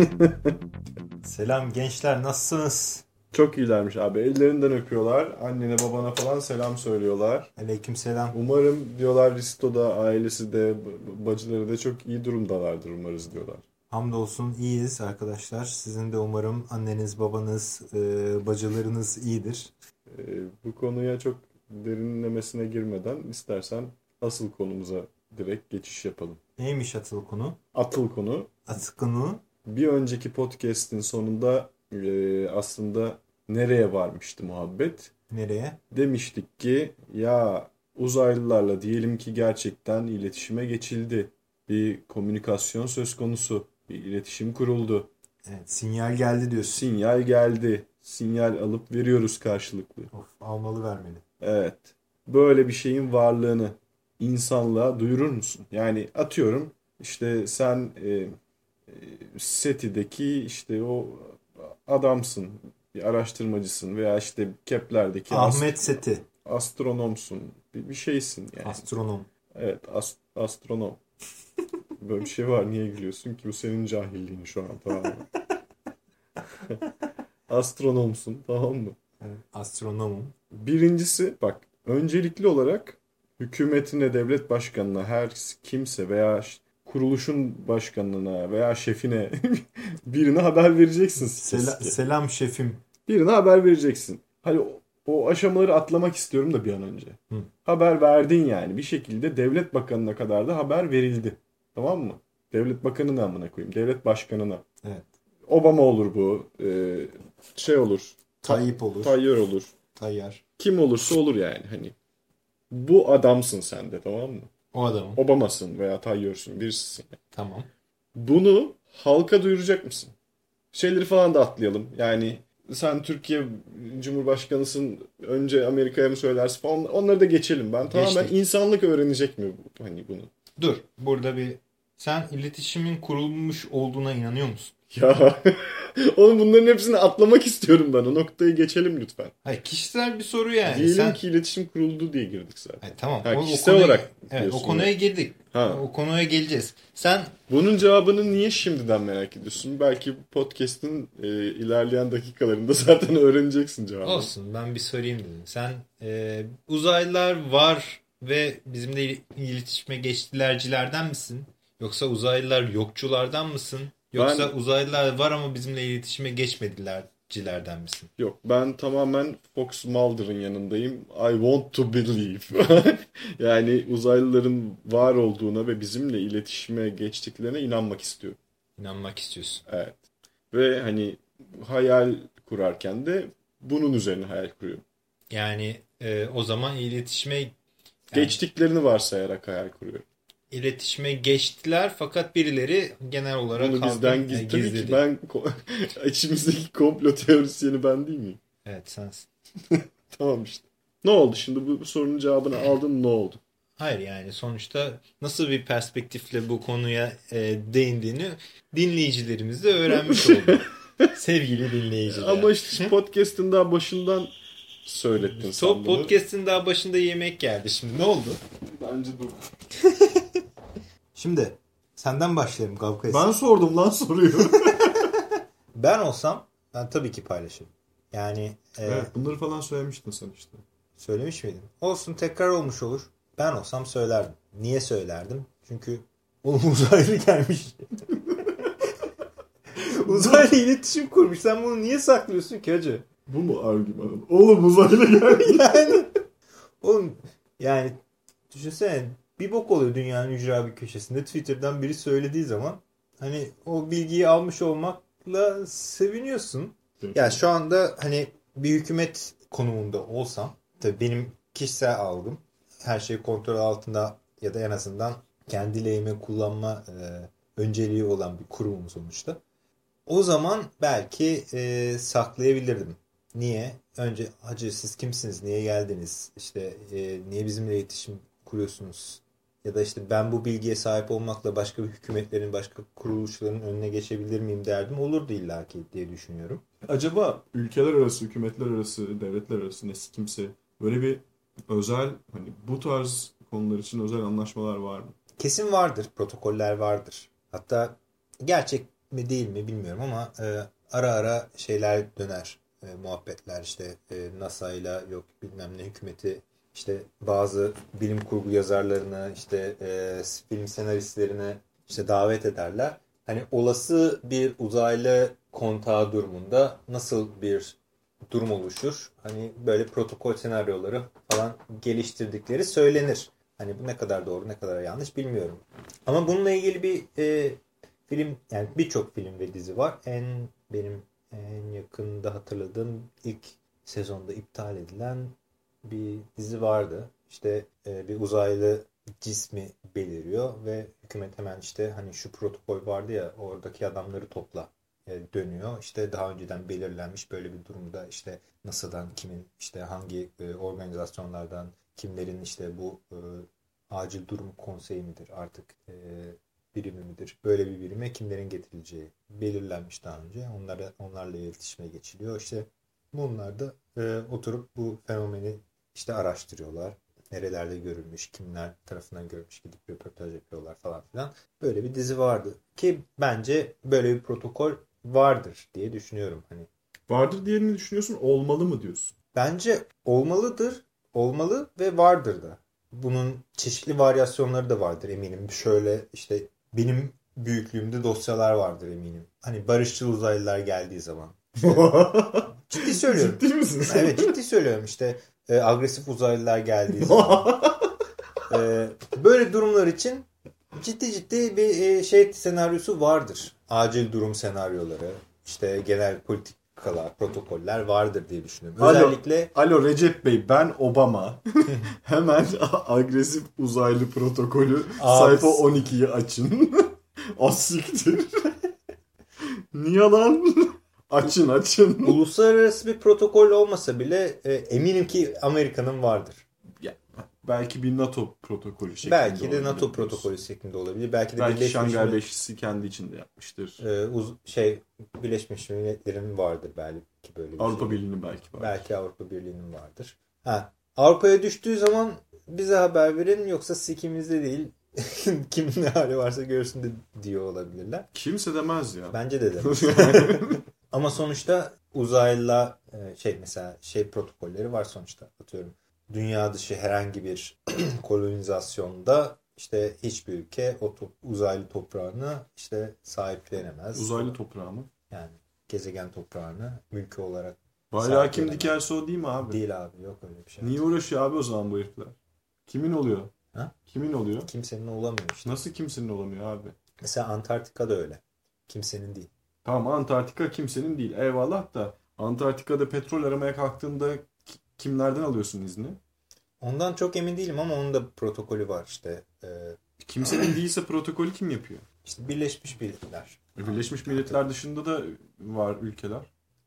Selam gençler nasılsınız? Çok iyilermiş abi. Ellerinden öpüyorlar. Annene babana falan selam söylüyorlar. Aleyküm selam. Umarım diyorlar Risto'da ailesi de bacıları da çok iyi durumdalardır umarız diyorlar. Hamdolsun iyiyiz arkadaşlar. Sizin de umarım anneniz, babanız, e, bacılarınız iyidir. Ee, bu konuya çok derinlemesine girmeden istersen asıl konumuza direkt geçiş yapalım. Neymiş atıl konu? Atıl konu. Atıl konu Bir önceki podcast'in sonunda e, aslında nereye varmıştı muhabbet? nereye? Demiştik ki ya uzaylılarla diyelim ki gerçekten iletişime geçildi. Bir komünikasyon söz konusu. Bir iletişim kuruldu. Evet, sinyal geldi diyorsun. Sinyal geldi. Sinyal alıp veriyoruz karşılıklı. Of, almalı vermeli. Evet. Böyle bir şeyin varlığını insanlığa duyurur musun? Yani atıyorum işte sen e, SETI'deki işte o adamsın, bir araştırmacısın veya işte Kepler'deki ast- Ahmet Seti, astronomsun, bir, bir şeysin yani. astronom. Evet, as- astronom. Böyle bir şey var. Niye gülüyorsun ki? Bu senin cahilliğin şu an tamam mı? Astronomsun tamam mı? Evet, astronomum. Birincisi bak öncelikli olarak hükümetine, devlet başkanına, her kimse veya ş- kuruluşun başkanına veya şefine birine haber vereceksin. Sela- selam şefim. Birine haber vereceksin. Hani o, o aşamaları atlamak istiyorum da bir an önce. Hı. Haber verdin yani. Bir şekilde devlet bakanına kadar da haber verildi. Tamam mı? Devlet bakanına amına koyayım. Devlet başkanına. Evet. Obama olur bu. Ee, şey olur. Tayyip olur. Tayyar olur. Tayyar. Kim olursa olur yani. Hani bu adamsın sen de tamam mı? O adamım. Obama'sın veya Tayyar'sın birisisin. Tamam. Bunu halka duyuracak mısın? Şeyleri falan da atlayalım. Yani sen Türkiye Cumhurbaşkanısın önce Amerika'ya mı söylersin falan onları da geçelim. Ben tamamen Geçtik. insanlık öğrenecek mi hani bunu? Dur. Burada bir sen iletişimin kurulmuş olduğuna inanıyor musun? Ya oğlum bunların hepsini atlamak istiyorum ben. O noktayı geçelim lütfen. Hayır kişisel bir soru yani. Diyelim sen... ki iletişim kuruldu diye girdik zaten. Hayır, tamam. Ha, o, o kişisel konuya- olarak Evet o konuya girdik. Ha. O konuya geleceğiz. Sen Bunun cevabını niye şimdiden merak ediyorsun? Belki podcast'in e, ilerleyen dakikalarında zaten öğreneceksin cevabını. olsun ben bir sorayım dedim. Sen e, uzaylılar var ve bizimle il- iletişime geçtilercilerden misin? Yoksa uzaylılar yokçulardan mısın? Yoksa Ben- uzaylılar var ama bizimle iletişime geçmedilercilerden misin? Yok ben tamamen Fox Mulder'ın yanındayım. I want to believe. yani uzaylıların var olduğuna ve bizimle iletişime geçtiklerine inanmak istiyorum. İnanmak istiyorsun. Evet. Ve hani hayal kurarken de bunun üzerine hayal kuruyorum. Yani e, o zaman iletişime yani Geçtiklerini varsayarak hayal kuruyorum. İletişime geçtiler fakat birileri genel olarak Bunu bizden e, gizli. Tabii ki gizledi. ben ko- içimizdeki komplo teorisyeni ben değil miyim? Evet sensin. Tamam işte. Ne oldu şimdi bu sorunun cevabını aldın ne oldu? Hayır yani sonuçta nasıl bir perspektifle bu konuya e, değindiğini dinleyicilerimiz de öğrenmiş oldu. Sevgili dinleyiciler. Ama işte podcast'ın daha başından söylettin sen So, bunu. podcast'in daha başında yemek geldi şimdi. Ne oldu? Bence dur. Şimdi senden başlayalım Gavkayız. Ben sordum lan soruyu. Ben olsam ben tabii ki paylaşırım. Yani e, evet bunları falan söylemiştin sen işte. söylemiş miydim? Olsun tekrar olmuş olur. Ben olsam söylerdim. Niye söylerdim? Çünkü oğlum uzaylı gelmiş. uzaylı iletişim kurmuş. Sen bunu niye saklıyorsun ki hacı? Bu mu argümanın? Oğlum uzaylı geldi. yani oğlum yani düşünsene bir bok oluyor dünyanın ücra bir köşesinde Twitter'dan biri söylediği zaman hani o bilgiyi almış olmakla seviniyorsun. Ya şu anda hani bir hükümet konumunda olsam tabii benim kişisel algım her şey kontrol altında ya da en azından kendi lehime kullanma e, önceliği olan bir kurumum sonuçta. O zaman belki e, saklayabilirdim. Niye? Önce hacı siz kimsiniz? Niye geldiniz? İşte e, niye bizimle iletişim kuruyorsunuz? Ya da işte ben bu bilgiye sahip olmakla başka bir hükümetlerin, başka kuruluşların önüne geçebilir miyim derdim. Olurdu illaki diye düşünüyorum. Acaba ülkeler arası, hükümetler arası, devletler arası ne kimse böyle bir özel hani bu tarz konular için özel anlaşmalar var mı? kesin vardır. Protokoller vardır. Hatta gerçek mi değil mi bilmiyorum ama e, ara ara şeyler döner. E, muhabbetler işte e, NASA ile yok bilmem ne hükümeti işte bazı bilim kurgu yazarlarını işte e, film senaristlerini işte davet ederler. Hani olası bir uzaylı kontağı durumunda nasıl bir durum oluşur? Hani böyle protokol senaryoları falan geliştirdikleri söylenir. Hani bu ne kadar doğru ne kadar yanlış bilmiyorum. Ama bununla ilgili bir e, film yani birçok film ve dizi var. En benim en yakında hatırladığım ilk sezonda iptal edilen bir dizi vardı. İşte e, bir uzaylı cismi beliriyor ve hükümet hemen işte hani şu protokol vardı ya oradaki adamları topla e, dönüyor. İşte daha önceden belirlenmiş böyle bir durumda işte NASA'dan kimin işte hangi e, organizasyonlardan kimlerin işte bu e, acil durum konseyi midir artık e, birimi midir? Böyle bir birime kimlerin getirileceği belirlenmiş daha önce. Onlara, onlarla iletişime geçiliyor. İşte bunlar da e, oturup bu fenomeni işte araştırıyorlar. Nerelerde görülmüş, kimler tarafından görülmüş gidip röportaj yapıyorlar falan filan. Böyle bir dizi vardı. Ki bence böyle bir protokol vardır diye düşünüyorum. Hani Vardır diye mi düşünüyorsun? Olmalı mı diyorsun? Bence olmalıdır. Olmalı ve vardır da. Bunun çeşitli varyasyonları da vardır eminim. Şöyle işte benim büyüklüğümde dosyalar vardır eminim. Hani barışçıl uzaylılar geldiği zaman. ciddi söylüyorum. Ciddi misin? Evet ciddi söylüyorum işte e, agresif uzaylılar geldiği zaman. E, böyle durumlar için ciddi ciddi bir e, şey senaryosu vardır. Acil durum senaryoları, işte genel politikalar, protokoller vardır diye düşünüyorum. Alo. Özellikle Alo Recep Bey ben Obama. Hemen agresif uzaylı protokolü Abi- sayfa 12'yi açın. Az siktir. Niye lan? Açın açın. uluslararası bir protokol olmasa bile e, eminim ki Amerika'nın vardır. Ya, belki bir NATO protokolü şeklinde Belki de NATO protokolü şeklinde olabilir. Belki de Belki Şangay Beşlisi kendi içinde yapmıştır. e, uz- şey Birleşmiş Milletler'in vardır belki böyle bir Avrupa şey. Birliği'nin belki var. Belki Avrupa Birliği'nin vardır. Ha, Avrupa'ya düştüğü zaman bize haber verin yoksa sikimizde değil. Kim ne hali varsa görsün de diyor olabilirler. Kimse demez ya. Bence de demez. Ama sonuçta uzayla e, şey mesela şey protokolleri var sonuçta atıyorum. Dünya dışı herhangi bir kolonizasyonda işte hiçbir ülke o to- uzaylı toprağını işte sahiplenemez. Uzaylı toprağı mı? Yani gezegen toprağını mülkü olarak Bayrağı kim dikerse o değil mi abi? değil abi yok öyle bir şey. Niye uğraşıyor abi o zaman bu herifler? Kimin oluyor? Ha? Kimin oluyor? Kimsenin olamıyor işte. Nasıl kimsenin olamıyor abi? Mesela Antarktika'da öyle. Kimsenin değil. Tamam Antarktika kimsenin değil. Eyvallah da Antarktika'da petrol aramaya kalktığında ki- kimlerden alıyorsun izni? Ondan çok emin değilim ama onun da protokolü var işte. Ee, Kimsenin değilse protokolü kim yapıyor? işte Birleşmiş Milletler. E, Birleşmiş Milletler dışında da var ülkeler.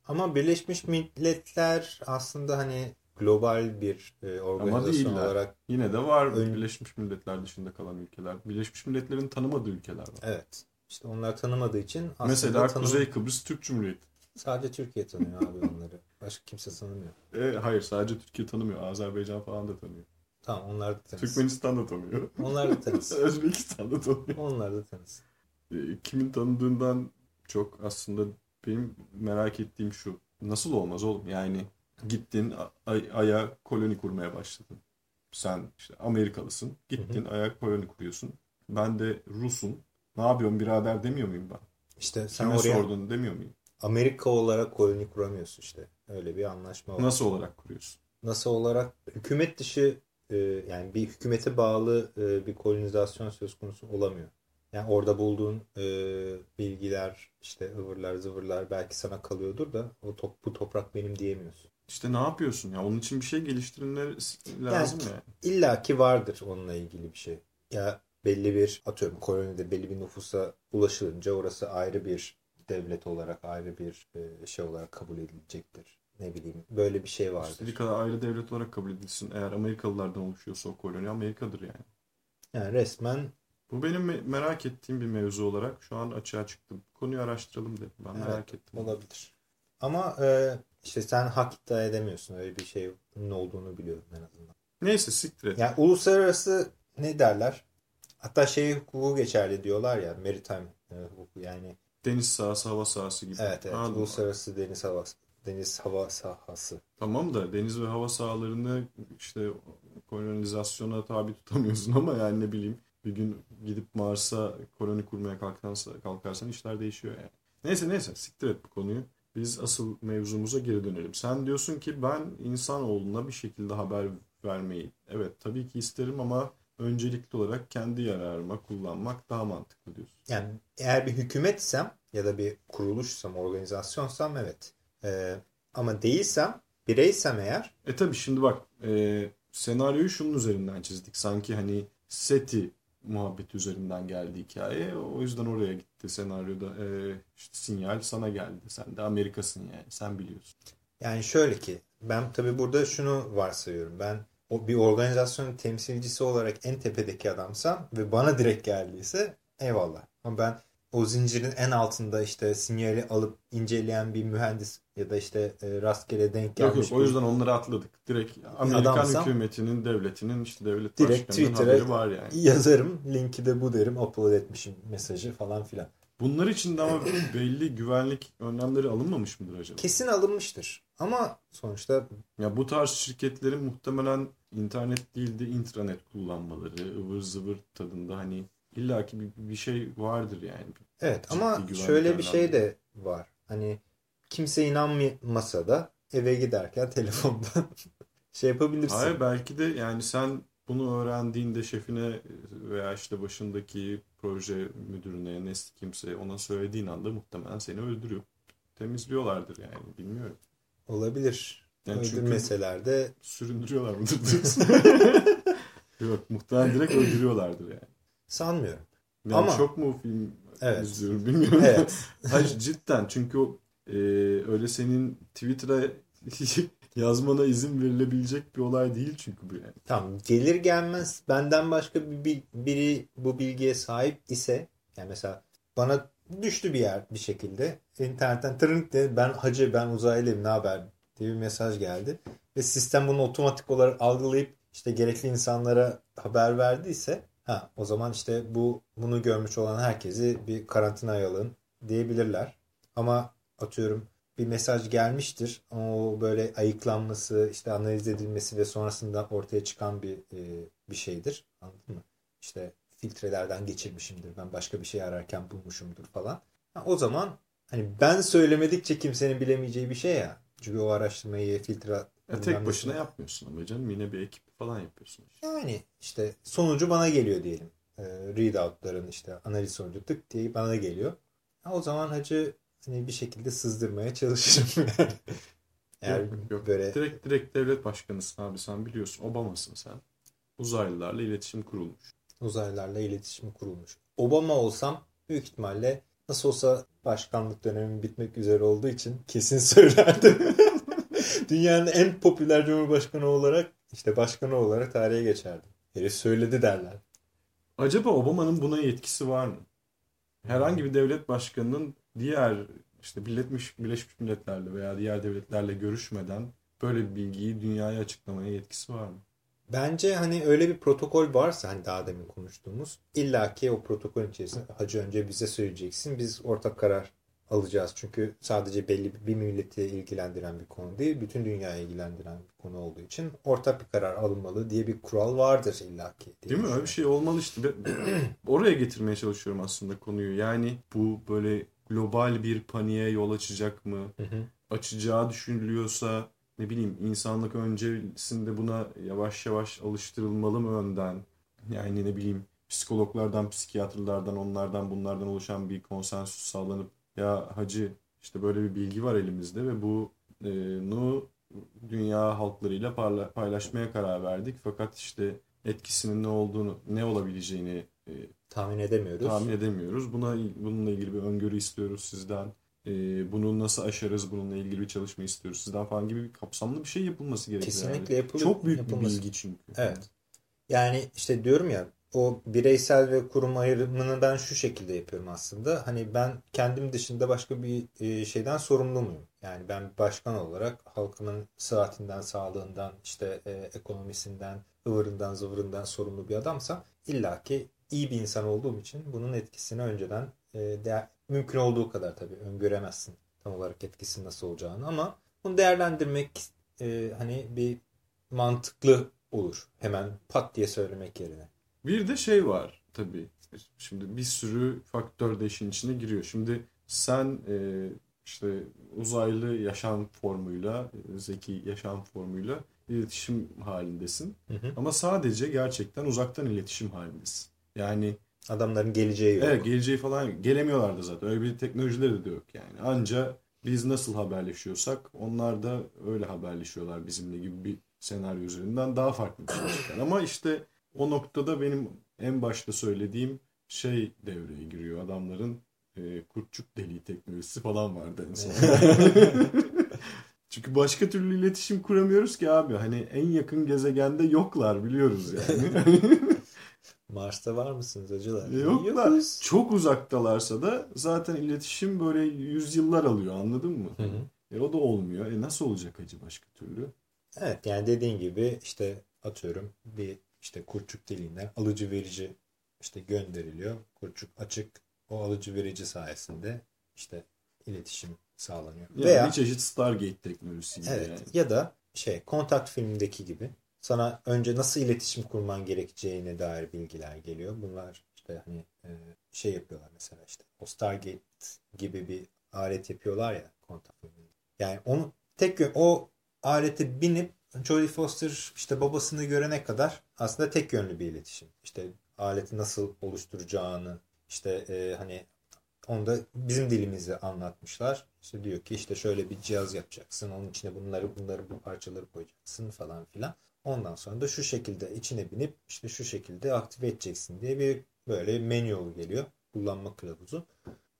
Ama Birleşmiş Milletler aslında hani global bir e, organizasyon değiller. olarak Yine de var Ön- Birleşmiş Milletler dışında kalan ülkeler. Birleşmiş Milletler'in tanımadığı ülkeler var. evet. İşte onlar tanımadığı için aslında Mesela tanım- Kuzey Kıbrıs Türk Cumhuriyeti. sadece Türkiye tanıyor abi onları. Başka kimse tanımıyor. E, hayır sadece Türkiye tanımıyor. Azerbaycan falan da tanıyor. Tamam onlar da tanısın. Türkmenistan da tanıyor. Onlar da tanısın. Özbekistan da tanıyor. onlar da tanısın. E, kimin tanıdığından çok aslında benim merak ettiğim şu. Nasıl olmaz oğlum? Yani gittin ay- aya koloni kurmaya başladın. Sen işte Amerikalısın. Gittin aya koloni kuruyorsun. Ben de Rus'um. Ne yapıyorsun birader demiyor muyum ben? İşte sen Kime oraya sordun demiyor muyum? Amerika olarak koloni kuramıyorsun işte. Öyle bir anlaşma var. Nasıl olarak kuruyorsun? NASA olarak hükümet dışı e, yani bir hükümete bağlı e, bir kolonizasyon söz konusu olamıyor. Yani orada bulduğun e, bilgiler işte ıvırlar zıvırlar belki sana kalıyordur da o top, bu toprak benim diyemiyorsun. İşte ne yapıyorsun ya? Onun için bir şey geliştirilmesi lazım ya. İlla ki vardır onunla ilgili bir şey. Ya belli bir atıyorum kolonide belli bir nüfusa ulaşılınca orası ayrı bir devlet olarak ayrı bir e, şey olarak kabul edilecektir. Ne bileyim böyle bir şey vardır. İstediği kadar ayrı devlet olarak kabul edilsin. Eğer Amerikalılardan oluşuyorsa o koloni Amerika'dır yani. Yani resmen Bu benim me- merak ettiğim bir mevzu olarak şu an açığa çıktı. Konuyu araştıralım dedim. Ben Evet, merak ettim. Olabilir. Ama e, işte sen hak iddia edemiyorsun. Öyle bir şeyin olduğunu biliyorum en azından. Neyse siktir et. Yani uluslararası ne derler? Hatta şey hukuku geçerli diyorlar ya maritime e, hukuku yani. Deniz sahası, hava sahası gibi. Evet evet. Anladım. Uluslararası deniz hava deniz hava sahası. Tamam da deniz ve hava sahalarını işte kolonizasyona tabi tutamıyorsun ama yani ne bileyim bir gün gidip Mars'a koloni kurmaya kalkarsan, kalkarsan işler değişiyor yani. Neyse neyse siktir et bu konuyu. Biz asıl mevzumuza geri dönelim. Sen diyorsun ki ben insanoğluna bir şekilde haber vermeyi evet tabii ki isterim ama öncelikli olarak kendi yararıma kullanmak daha mantıklı diyorsun. Yani eğer bir hükümetsem ya da bir kuruluşsam, organizasyonsam evet. Ee, ama değilsem, bireysem eğer. E tabii şimdi bak e, senaryoyu şunun üzerinden çizdik. Sanki hani SETI muhabbeti üzerinden geldi hikaye. O yüzden oraya gitti senaryoda. E, işte sinyal sana geldi. Sen de Amerika'sın yani. Sen biliyorsun. Yani şöyle ki ben tabii burada şunu varsayıyorum. Ben o bir organizasyonun temsilcisi olarak en tepedeki adamsam ve bana direkt geldiyse eyvallah. Ama ben o zincirin en altında işte sinyali alıp inceleyen bir mühendis ya da işte e, rastgele denk gelmiş. Yok yok o yüzden onları atladık. Direkt Amerikan Adamsam, hükümetinin, devletinin işte devlet direkt Twitter'a var yani. yazarım. Linki de bu derim. Upload etmişim mesajı falan filan. Bunlar için de ama belli güvenlik önlemleri alınmamış mıdır acaba? Kesin alınmıştır. Ama sonuçta Ya bu tarz şirketlerin muhtemelen internet değil de intranet kullanmaları, ıvır zıvır tadında hani illaki bir, bir şey vardır yani. evet Ciddi ama şöyle bir şey de var. Hani kimse inanmasa da eve giderken telefondan şey yapabilirsin. Hayır belki de yani sen bunu öğrendiğinde şefine veya işte başındaki proje müdürüne, nesli kimse ona söylediğin anda muhtemelen seni öldürüyor. Temizliyorlardır yani bilmiyorum. Olabilir. Yani çünkü Öldürmeseler de süründürüyorlar mıdır diyorsun. Yok muhtemelen direkt öldürüyorlardır yani. sanmıyorum. Yani Ama- çok mu film Evet. izliyorum bilmiyorum. Evet. Hayır cidden çünkü o e, öyle senin Twitter'a yazmana izin verilebilecek bir olay değil çünkü bu yani. Tamam gelir gelmez benden başka bir, bir- biri bu bilgiye sahip ise yani mesela bana düştü bir yer bir şekilde internetten tırınk de ben hacı ben uzaylıyım ne haber diye bir mesaj geldi ve sistem bunu otomatik olarak algılayıp işte gerekli insanlara haber verdiyse ha o zaman işte bu bunu görmüş olan herkesi bir karantinaya alın diyebilirler. Ama atıyorum bir mesaj gelmiştir ama o böyle ayıklanması, işte analiz edilmesi ve sonrasında ortaya çıkan bir e, bir şeydir. Anladın mı? İşte filtrelerden geçirmişimdir. Ben başka bir şey ararken bulmuşumdur falan. Ha, o zaman hani ben söylemedikçe kimsenin bilemeyeceği bir şey ya. Çünkü o araştırmayı filtre E, tek başına yapmıyorsun ama canım yine bir ekip falan yapıyorsun. yani işte sonucu bana geliyor diyelim. E, readout'ların işte analiz sonucu tık diye bana geliyor. O zaman hacı hani bir şekilde sızdırmaya çalışırım yani. Eğer Yok, yok. böyle Direkt direkt devlet başkanısın abi sen biliyorsun. Obama'sın sen. Uzaylılarla iletişim kurulmuş. uzaylılarla iletişim kurulmuş. Obama olsam büyük ihtimalle nasıl olsa başkanlık dönemim bitmek üzere olduğu için kesin söylerdim. Dünyanın en popüler cumhurbaşkanı olarak işte başkanı olarak tarihe geçerdim. Herif söyledi derler. Acaba Obama'nın buna yetkisi var mı? Herhangi bir devlet başkanının diğer işte Birleşmiş, Birleşmiş Milletler'le veya diğer devletlerle görüşmeden böyle bir bilgiyi dünyaya açıklamaya yetkisi var mı? Bence hani öyle bir protokol varsa hani daha demin konuştuğumuz illaki o protokol içerisinde hacı önce bize söyleyeceksin biz ortak karar alacağız. Çünkü sadece belli bir, milleti ilgilendiren bir konu değil bütün dünyayı ilgilendiren bir konu olduğu için ortak bir karar alınmalı diye bir kural vardır illaki. diye Değil mi? Öyle bir şey olmalı işte. Oraya getirmeye çalışıyorum aslında konuyu. Yani bu böyle global bir paniğe yol açacak mı? Hı hı. Açacağı düşünülüyorsa ne bileyim insanlık öncesinde buna yavaş yavaş alıştırılmalı mı önden? Yani ne bileyim psikologlardan, psikiyatrlardan, onlardan bunlardan oluşan bir konsensüs sağlanıp ya hacı işte böyle bir bilgi var elimizde ve bunu dünya halklarıyla paylaşmaya karar verdik. Fakat işte etkisinin ne olduğunu, ne olabileceğini e, Tahmin edemiyoruz. tahmin edemiyoruz. Buna bununla ilgili bir öngörü istiyoruz sizden. E, bunu nasıl aşarız? Bununla ilgili bir çalışma istiyoruz sizden falan gibi bir kapsamlı bir şey yapılması gerekiyor. Kesinlikle yani. yapılır. Çok büyük yapılması. bir bilgi çünkü. Evet. Yani işte diyorum ya o bireysel ve kurum ayrımını ben şu şekilde yapıyorum aslında. Hani ben kendim dışında başka bir e, şeyden sorumlu muyum? Yani ben başkan olarak halkının sıhhatinden, sağlığından, işte e, ekonomisinden, ıvırından, zıvırından sorumlu bir adamsam illaki iyi bir insan olduğum için bunun etkisini önceden e, mümkün olduğu kadar tabii öngöremezsin tam olarak etkisi nasıl olacağını ama bunu değerlendirmek e, hani bir mantıklı olur. Hemen pat diye söylemek yerine. Bir de şey var tabii. Şimdi bir sürü faktör de işin içine giriyor. Şimdi sen e, işte uzaylı yaşam formuyla, zeki yaşam formuyla iletişim halindesin. Hı hı. Ama sadece gerçekten uzaktan iletişim halindesin. Yani Adamların geleceği yok. evet geleceği falan gelemiyorlar da zaten. Öyle bir teknolojileri de yok yani. Anca biz nasıl haberleşiyorsak onlar da öyle haberleşiyorlar bizimle gibi bir senaryo üzerinden daha farklı bir şey çıkar. Ama işte o noktada benim en başta söylediğim şey devreye giriyor. Adamların e, kurtçuk deliği teknolojisi falan vardı en son. Çünkü başka türlü iletişim kuramıyoruz ki abi. Hani en yakın gezegende yoklar biliyoruz yani. Mars'ta var mısınız acılar? Yoklar. Yokuz. Çok uzaktalarsa da zaten iletişim böyle yüzyıllar alıyor anladın mı? Hı hı. E o da olmuyor. E nasıl olacak acı başka türlü? Evet yani dediğin gibi işte atıyorum bir işte kurtçuk deliğinden alıcı verici işte gönderiliyor. Kurtçuk açık o alıcı verici sayesinde işte iletişim sağlanıyor. Yani Veya bir çeşit Stargate teknolojisi gibi evet yani. ya da şey kontakt filmindeki gibi sana önce nasıl iletişim kurman gerekeceğine dair bilgiler geliyor. Bunlar işte hani e, şey yapıyorlar mesela işte o Stargate gibi bir alet yapıyorlar ya kontak. Yani onu tek yön, o alete binip Jodie Foster işte babasını görene kadar aslında tek yönlü bir iletişim. İşte aleti nasıl oluşturacağını işte e, hani onu da bizim dilimizi anlatmışlar. İşte diyor ki işte şöyle bir cihaz yapacaksın. Onun içine bunları bunları bu parçaları koyacaksın falan filan. Ondan sonra da şu şekilde içine binip işte şu şekilde aktive edeceksin diye bir böyle manual geliyor. Kullanma kılavuzu.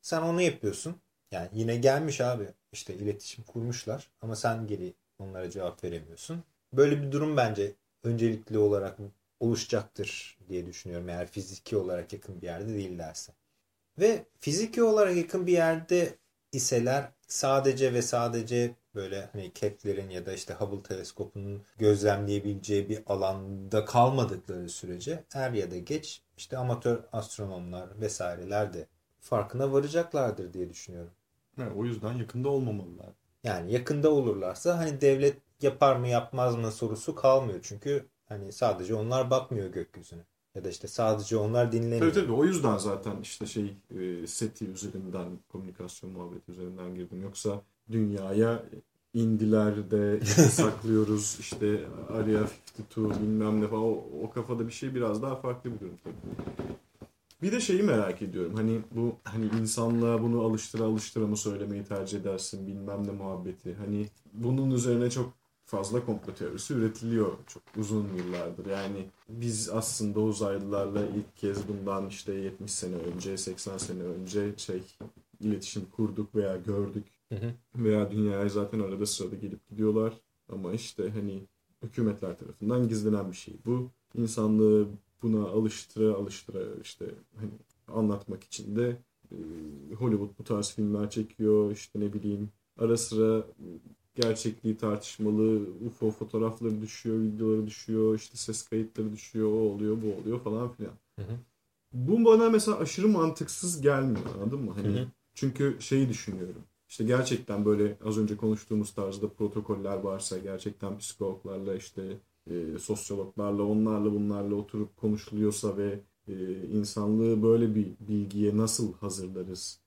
Sen onu yapıyorsun. Yani yine gelmiş abi. işte iletişim kurmuşlar ama sen geri onlara cevap veremiyorsun. Böyle bir durum bence öncelikli olarak oluşacaktır diye düşünüyorum. Eğer fiziki olarak yakın bir yerde değillerse. Ve fiziki olarak yakın bir yerde iseler sadece ve sadece böyle hani Kepler'in ya da işte Hubble teleskopunun gözlemleyebileceği bir alanda kalmadıkları sürece er ya da geç işte amatör astronomlar vesaireler de farkına varacaklardır diye düşünüyorum. Ha, o yüzden yakında olmamalılar. Yani yakında olurlarsa hani devlet yapar mı yapmaz mı sorusu kalmıyor. Çünkü hani sadece onlar bakmıyor gökyüzüne. Ya da işte sadece onlar dinleniyor. Tabii tabii o yüzden zaten işte şey e, SETI üzerinden komünikasyon muhabbeti üzerinden girdim. Yoksa dünyaya indiler de işte saklıyoruz işte Area 52 bilmem ne falan o, o kafada bir şey biraz daha farklı bir durum tabii. Bir de şeyi merak ediyorum. Hani bu hani insanlığa bunu alıştıra alıştıra mı söylemeyi tercih edersin bilmem ne muhabbeti. Hani bunun üzerine çok fazla komplo teorisi üretiliyor çok uzun yıllardır. Yani biz aslında uzaylılarla ilk kez bundan işte 70 sene önce, 80 sene önce şey iletişim kurduk veya gördük. Hı hı. Veya dünyaya zaten arada sırada gelip gidiyorlar. Ama işte hani hükümetler tarafından gizlenen bir şey bu. İnsanlığı buna alıştıra alıştıra işte hani anlatmak için de e, Hollywood bu tarz filmler çekiyor. İşte ne bileyim ara sıra gerçekliği tartışmalı UFO fotoğrafları düşüyor, videoları düşüyor, işte ses kayıtları düşüyor, o oluyor, bu oluyor falan filan. Hı hı. Bu bana mesela aşırı mantıksız gelmiyor anladın mı? Hani Hı hı. çünkü şeyi düşünüyorum. İşte gerçekten böyle az önce konuştuğumuz tarzda protokoller varsa gerçekten psikologlarla işte e, sosyologlarla onlarla bunlarla oturup konuşuluyorsa ve e, insanlığı böyle bir bilgiye nasıl hazırlarız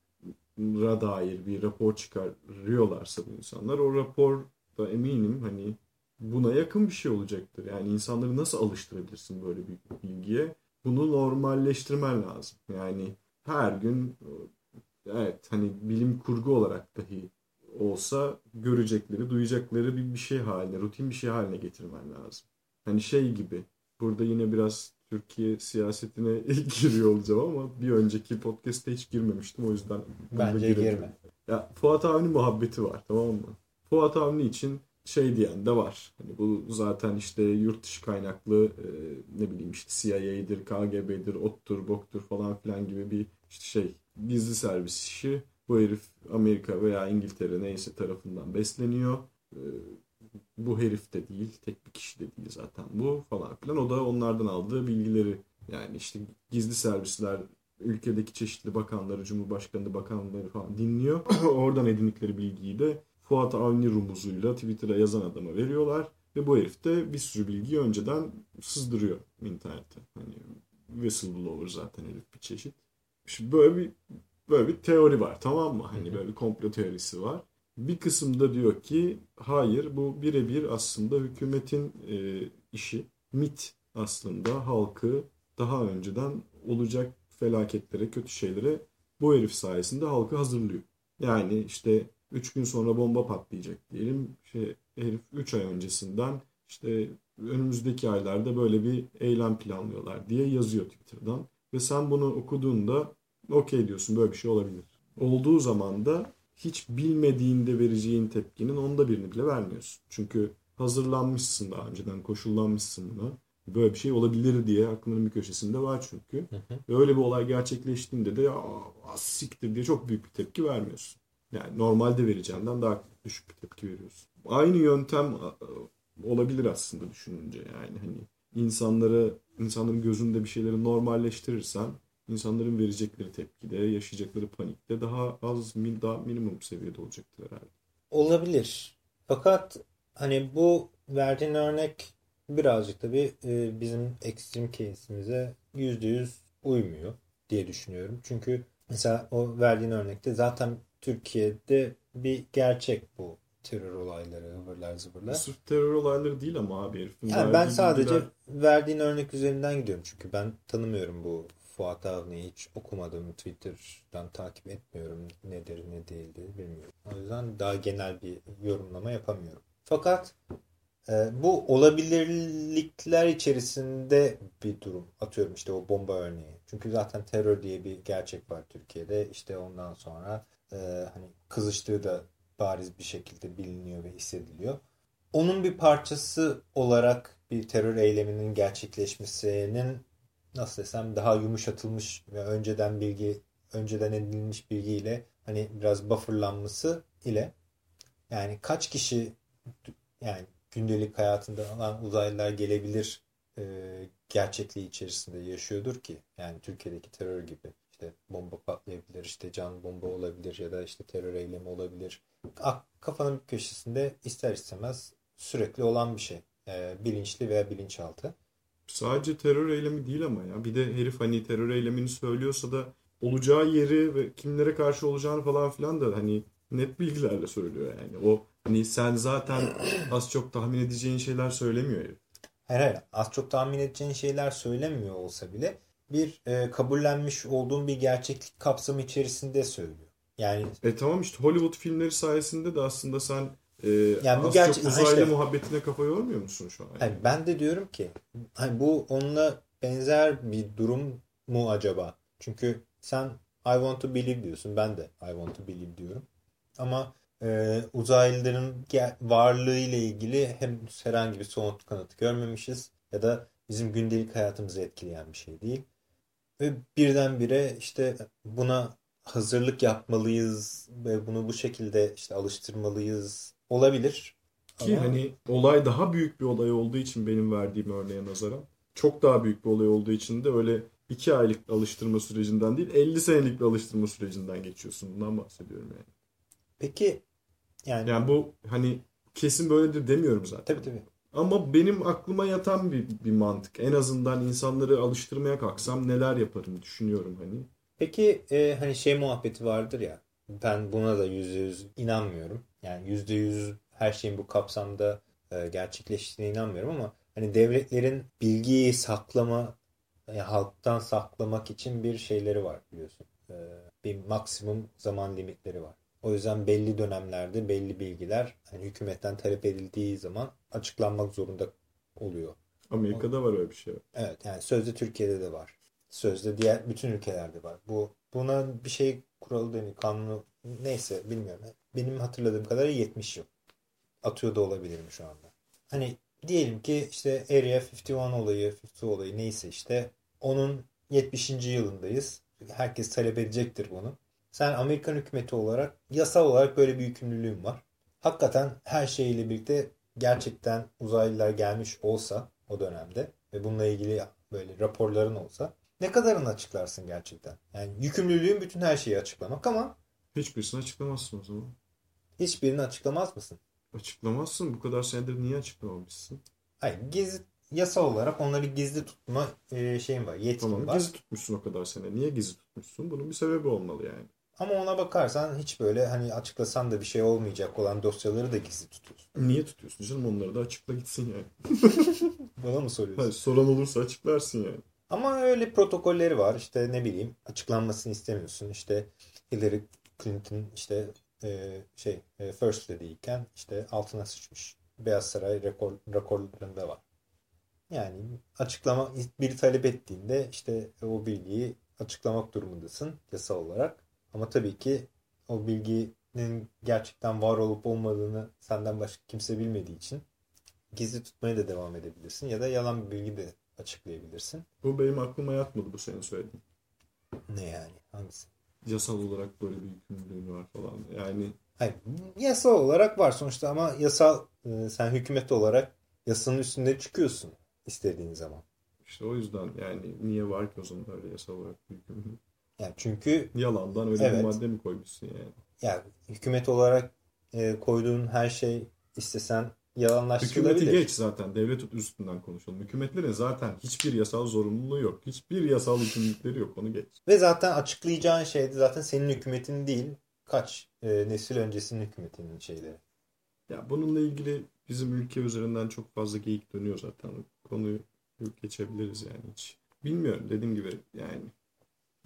ra dair bir rapor çıkarıyorlarsa bu insanlar o rapor da eminim hani buna yakın bir şey olacaktır. Yani insanları nasıl alıştırabilirsin böyle bir bilgiye? Bunu normalleştirmen lazım. Yani her gün evet hani bilim kurgu olarak dahi olsa görecekleri, duyacakları bir, bir şey haline, rutin bir şey haline getirmen lazım. Hani şey gibi burada yine biraz Türkiye siyasetine giriyor olacağım ama bir önceki podcast'te hiç girmemiştim o yüzden. Bence gireceğim. girme. Ya Fuat Avni muhabbeti var tamam mı? Fuat Avni için şey diyen de var. Hani bu zaten işte yurt dışı kaynaklı e, ne bileyim işte CIA'dir, KGB'dir, OT'tur, BOK'tur falan filan gibi bir işte şey gizli servis işi. Bu herif Amerika veya İngiltere neyse tarafından besleniyor. E, bu herif de değil, tek bir kişi de değil zaten bu falan filan. O da onlardan aldığı bilgileri Yani işte gizli servisler ülkedeki çeşitli bakanları, cumhurbaşkanı bakanları falan dinliyor. Oradan edindikleri bilgiyi de Fuat Avni rumuzuyla Twitter'a yazan adama veriyorlar. Ve bu herif de bir sürü bilgiyi önceden sızdırıyor internete. Hani whistleblower zaten herif bir çeşit. Şimdi böyle bir böyle bir teori var tamam mı? Hani böyle bir komplo teorisi var. Bir kısımda diyor ki hayır bu birebir aslında hükümetin e, işi. MIT aslında halkı daha önceden olacak felaketlere, kötü şeylere bu herif sayesinde halkı hazırlıyor. Yani işte 3 gün sonra bomba patlayacak diyelim. Şey, herif 3 ay öncesinden işte önümüzdeki aylarda böyle bir eylem planlıyorlar diye yazıyor Twitter'dan. Ve sen bunu okuduğunda okey diyorsun böyle bir şey olabilir. Olduğu zaman da hiç bilmediğinde vereceğin tepkinin onda birini bile vermiyorsun. Çünkü hazırlanmışsın daha önceden, koşullanmışsın buna. Böyle bir şey olabilir diye aklının bir köşesinde var çünkü. Hı hı. Ve öyle bir olay gerçekleştiğinde de Aa, siktir diye çok büyük bir tepki vermiyorsun. Yani normalde vereceğinden daha düşük bir tepki veriyorsun. Aynı yöntem olabilir aslında düşününce yani hani insanları insanların gözünde bir şeyleri normalleştirirsen insanların verecekleri tepkide, yaşayacakları panikte daha az, daha minimum seviyede olacaktır herhalde. Olabilir. Fakat hani bu verdiğin örnek birazcık tabii e, bizim ekstrem case'imize %100 uymuyor diye düşünüyorum. Çünkü mesela o verdiğin örnekte zaten Türkiye'de bir gerçek bu terör olayları, hıvırlar zıvırlar. Sırf terör olayları değil ama abi herifin yani ben sadece bilgiler... verdiğin örnek üzerinden gidiyorum. Çünkü ben tanımıyorum bu Fuat Avni'yi hiç okumadım. Twitter'dan takip etmiyorum. Nedir ne değildir bilmiyorum. O yüzden daha genel bir yorumlama yapamıyorum. Fakat e, bu olabilirlikler içerisinde bir durum. Atıyorum işte o bomba örneği. Çünkü zaten terör diye bir gerçek var Türkiye'de. İşte ondan sonra e, hani kızıştığı da bariz bir şekilde biliniyor ve hissediliyor. Onun bir parçası olarak bir terör eyleminin gerçekleşmesinin nasıl desem daha yumuşatılmış ve önceden bilgi önceden edinilmiş bilgiyle hani biraz bufferlanması ile yani kaç kişi yani gündelik hayatında olan uzaylılar gelebilir e, gerçekliği içerisinde yaşıyordur ki yani Türkiye'deki terör gibi işte bomba patlayabilir işte can bomba olabilir ya da işte terör eylemi olabilir kafanın bir köşesinde ister istemez sürekli olan bir şey e, bilinçli veya bilinçaltı Sadece terör eylemi değil ama ya. Bir de herif hani terör eylemini söylüyorsa da olacağı yeri ve kimlere karşı olacağını falan filan da hani net bilgilerle söylüyor yani. O hani sen zaten az çok tahmin edeceğin şeyler söylemiyor herif. Hayır hayır az çok tahmin edeceğin şeyler söylemiyor olsa bile bir e, kabullenmiş olduğun bir gerçeklik kapsamı içerisinde söylüyor. Yani e tamam işte Hollywood filmleri sayesinde de aslında sen ee, yani bu gerçek uzaylı işte, muhabbetine kafa yormuyor musun şu an? Yani ben de diyorum ki hani bu onunla benzer bir durum mu acaba? Çünkü sen I want to believe diyorsun. Ben de I want to believe diyorum. Ama e, uzaylıların varlığı ile ilgili hem herhangi bir somut kanıtı görmemişiz ya da bizim gündelik hayatımızı etkileyen bir şey değil. Ve birdenbire işte buna hazırlık yapmalıyız ve bunu bu şekilde işte alıştırmalıyız olabilir. Ki Ama... hani olay daha büyük bir olay olduğu için benim verdiğim örneğe nazaran çok daha büyük bir olay olduğu için de öyle 2 aylık alıştırma sürecinden değil 50 senelik bir alıştırma sürecinden geçiyorsun. Bundan bahsediyorum yani. Peki yani yani bu hani kesin böyledir demiyorum zaten. Tabii tabii. Ama benim aklıma yatan bir, bir mantık. En azından insanları alıştırmaya kalksam neler yaparım düşünüyorum hani. Peki e, hani şey muhabbeti vardır ya ben buna da yüzde yüz inanmıyorum. Yani yüzde yüz her şeyin bu kapsamda e, gerçekleştiğine inanmıyorum ama hani devletlerin bilgiyi saklama yani halktan saklamak için bir şeyleri var biliyorsun. E, bir maksimum zaman limitleri var. O yüzden belli dönemlerde belli bilgiler hani hükümetten talep edildiği zaman açıklanmak zorunda oluyor. Amerika'da var öyle bir şey. Evet yani sözde Türkiye'de de var. Sözde diğer bütün ülkelerde var. Bu buna bir şey kuralı deniyor, kanunu neyse bilmiyorum. Benim hatırladığım kadarıyla 70 yıl. Atıyor da olabilirim şu anda. Hani diyelim ki işte Area 51 olayı, 52 olayı neyse işte onun 70. yılındayız. Herkes talep edecektir bunu. Sen Amerikan hükümeti olarak yasal olarak böyle bir yükümlülüğün var. Hakikaten her şeyle birlikte gerçekten uzaylılar gelmiş olsa o dönemde ve bununla ilgili böyle raporların olsa ne kadarını açıklarsın gerçekten? Yani yükümlülüğün bütün her şeyi açıklamak ama Hiçbirisini açıklamazsın o zaman. hiçbirini açıklamaz mısın? Açıklamazsın. Bu kadar senedir niye açıklamamışsın? Hayır gizli yasal olarak onları gizli tutma e, şeyin var, yetkin Tamam var. gizli tutmuşsun o kadar sene. Niye gizli tutmuşsun? Bunun bir sebebi olmalı yani. Ama ona bakarsan hiç böyle hani açıklasan da bir şey olmayacak olan dosyaları da gizli tutuyorsun. Niye tutuyorsun canım? Onları da açıkla gitsin yani. Bana mı soruyorsun? Hayır, soran olursa açıklarsın yani. Ama öyle protokolleri var. İşte ne bileyim açıklanmasını istemiyorsun. İşte Hillary Clinton işte e, şey e, First Lady'yken işte altına sıçmış. Beyaz Saray rekor, rekorlarında var. Yani açıklama biri talep ettiğinde işte o bilgiyi açıklamak durumundasın yasal olarak. Ama tabii ki o bilginin gerçekten var olup olmadığını senden başka kimse bilmediği için gizli tutmaya da devam edebilirsin ya da yalan bir bilgi de açıklayabilirsin. Bu benim aklıma yatmadı bu senin söylediğin. Ne yani? Hangisi? Yasal olarak böyle bir yükümlülüğün var falan. Yani Hayır, yasal olarak var sonuçta ama yasal e, sen hükümet olarak yasanın üstünde çıkıyorsun istediğin zaman. işte o yüzden yani niye var ki o zaman öyle yasal olarak bir yükümlülük? Yani çünkü Yalandan öyle Evet. bir madde mi koymuşsun yani? yani hükümet olarak e, koyduğun her şey istesen Hükümeti yalanlaştırılabilir. geç zaten. Devlet üstünden konuşalım. Hükümetlerin zaten hiçbir yasal zorunluluğu yok. Hiçbir yasal yükümlülükleri yok. Onu geç. Ve zaten açıklayacağın şey de zaten senin hükümetin değil kaç e, nesil öncesinin hükümetinin şeyleri. Ya bununla ilgili bizim ülke üzerinden çok fazla geyik dönüyor zaten. Konuyu geçebiliriz yani hiç. Bilmiyorum dediğim gibi yani.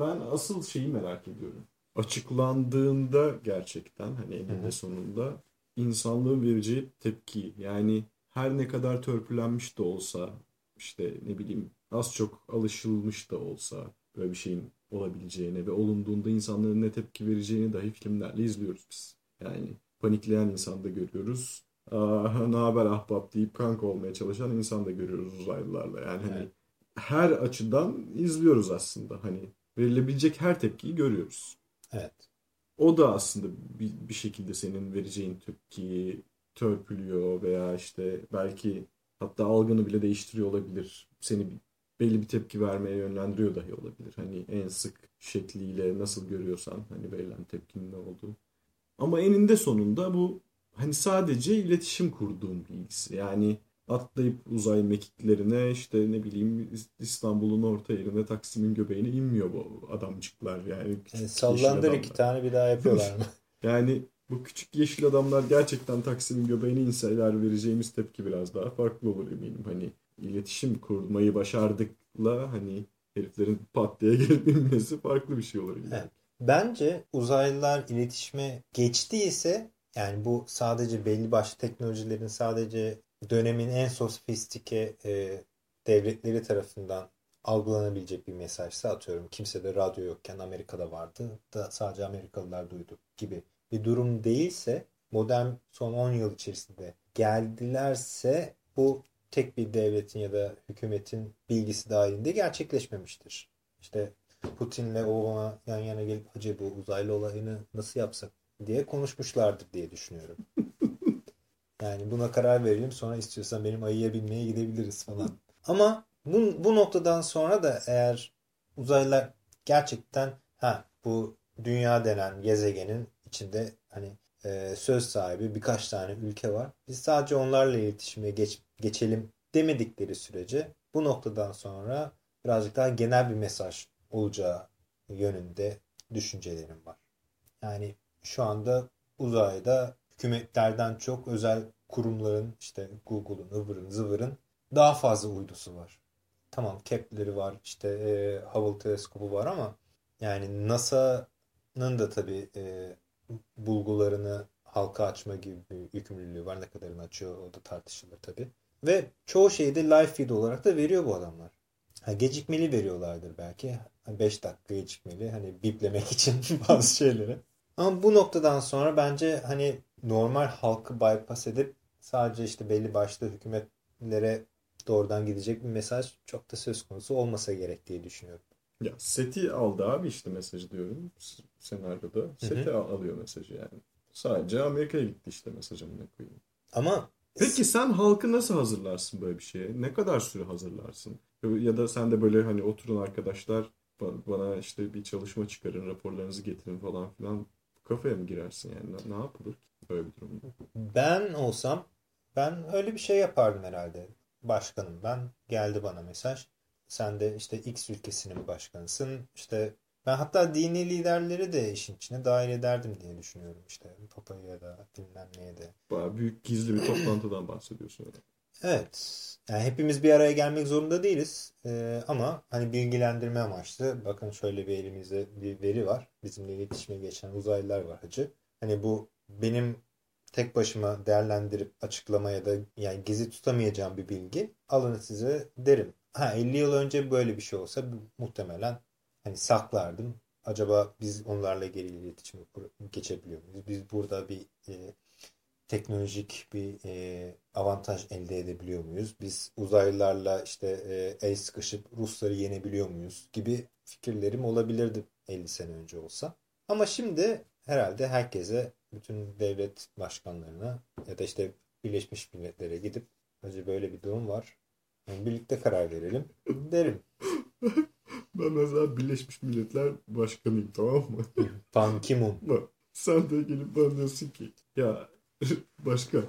Ben asıl şeyi merak ediyorum. Açıklandığında gerçekten hani eninde sonunda insanlığın vereceği tepki yani her ne kadar törpülenmiş de olsa işte ne bileyim az çok alışılmış da olsa böyle bir şeyin olabileceğine ve olunduğunda insanların ne tepki vereceğini dahi filmlerle izliyoruz biz. Yani panikleyen insan da görüyoruz. Aa, ne haber ahbap deyip kanka olmaya çalışan insan da görüyoruz uzaylılarla. Yani hani Evet. her açıdan izliyoruz aslında. Hani verilebilecek her tepkiyi görüyoruz. Evet. O da aslında bir, bir şekilde senin vereceğin tepkiyi törpülüyor veya işte belki hatta algını bile değiştiriyor olabilir. Seni belli bir tepki vermeye yönlendiriyor dahi olabilir. Hani en sık şekliyle nasıl görüyorsan hani verilen tepkinin ne olduğu. Ama eninde sonunda bu hani sadece iletişim kurduğum bilgisi. Yani atlayıp uzay mekiklerine işte ne bileyim İstanbul'un orta yerine Taksim'in göbeğine inmiyor bu adamcıklar yani. Yani sallandır iki tane bir daha yapıyorlar mı? Yani bu küçük yeşil adamlar gerçekten Taksim'in göbeğine inseler vereceğimiz tepki biraz daha farklı olur eminim. Hani iletişim kurmayı başardıkla hani heriflerin pat diye gelip inmesi farklı bir şey olur. illa. Evet. Bence uzaylılar iletişime geçtiyse yani bu sadece belli başlı teknolojilerin sadece dönemin en sofistike e, devletleri tarafından algılanabilecek bir mesajsa atıyorum. Kimse de radyo yokken Amerika'da vardı da sadece Amerikalılar duydu gibi bir durum değilse modern son 10 yıl içerisinde geldilerse bu tek bir devletin ya da hükümetin bilgisi dahilinde gerçekleşmemiştir. İşte Putin'le Obama yan yana gelip acaba bu uzaylı olayını nasıl yapsak diye konuşmuşlardır diye düşünüyorum. Yani buna karar verelim sonra istiyorsan benim ayıya binmeye gidebiliriz falan. Ama bu, bu noktadan sonra da eğer uzaylılar gerçekten ha bu dünya denen gezegenin içinde hani e, söz sahibi birkaç tane ülke var. Biz sadece onlarla iletişime geç, geçelim demedikleri sürece bu noktadan sonra birazcık daha genel bir mesaj olacağı yönünde düşüncelerim var. Yani şu anda uzayda hükümetlerden çok özel kurumların işte Google'un, ıvırın, zıvırın daha fazla uydusu var. Tamam Kepler'i var, işte e, Hubble teleskobu var ama yani NASA'nın da tabii e, bulgularını halka açma gibi bir yükümlülüğü var. Ne kadarını açıyor o da tartışılır tabii. Ve çoğu şeyi de live feed olarak da veriyor bu adamlar. Ha, gecikmeli veriyorlardır belki. 5 dakika gecikmeli hani biplemek için bazı şeyleri. Ama bu noktadan sonra bence hani normal halkı bypass edip sadece işte belli başlı hükümetlere doğrudan gidecek bir mesaj çok da söz konusu olmasa gerek diye düşünüyorum. Ya seti aldı abi işte mesajı diyorum senaryoda. Seti al- alıyor mesajı yani. Sadece Amerika'ya gitti işte mesajı amına koyayım. Ama Peki sen halkı nasıl hazırlarsın böyle bir şeye? Ne kadar süre hazırlarsın? Ya da sen de böyle hani oturun arkadaşlar bana işte bir çalışma çıkarın, raporlarınızı getirin falan filan kafaya mı girersin yani? Ne, yapılır ki böyle bir durumda? Ben olsam ben öyle bir şey yapardım herhalde. Başkanım ben geldi bana mesaj. Sen de işte X ülkesinin başkanısın. İşte ben hatta dini liderleri de işin içine dahil ederdim diye düşünüyorum işte. Papa'yı ya da bilmem neye de. Baya büyük gizli bir toplantıdan bahsediyorsun. Evet. Yani hepimiz bir araya gelmek zorunda değiliz. Ee, ama hani bilgilendirme amaçlı bakın şöyle bir elimizde bir veri var. Bizimle iletişime geçen uzaylılar var hacı. Hani bu benim tek başıma değerlendirip açıklama ya da yani gizli tutamayacağım bir bilgi. Alın size derim. Ha 50 yıl önce böyle bir şey olsa muhtemelen hani saklardım. Acaba biz onlarla geri iletişime geçebiliyor muyuz? Biz burada bir e, teknolojik bir e, avantaj elde edebiliyor muyuz? Biz uzaylılarla işte e, el sıkışıp Rusları yenebiliyor muyuz? Gibi fikirlerim olabilirdi 50 sene önce olsa. Ama şimdi herhalde herkese bütün devlet başkanlarına ya da işte Birleşmiş Milletler'e gidip acı böyle bir durum var. Yani birlikte karar verelim derim. ben mesela Birleşmiş Milletler Başkanıyım tamam mı? Ban Ki-moon. Sen de gelip bana diyorsun ki ya başkan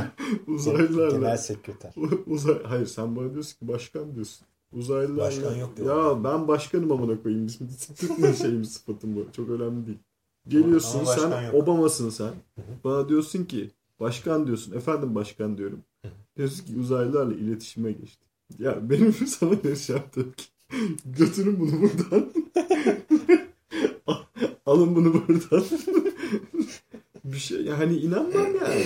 uzaylılarla genel sekreter. Uzay hayır sen bana diyorsun ki başkan diyorsun. Uzaylılarla başkan yok diyor. Ya ben başkanım amına koyayım. Bizim Türkmen şeyim sıfatım bu. Çok önemli değil. Geliyorsun sen yok. Obama'sın sen. Bana diyorsun ki başkan diyorsun. Efendim başkan diyorum. Diyorsun ki uzaylılarla iletişime geçti. Ya benim sana ne şey yaptım ki götürün bunu buradan. Alın bunu buradan. Bir şey yani inanmam yani.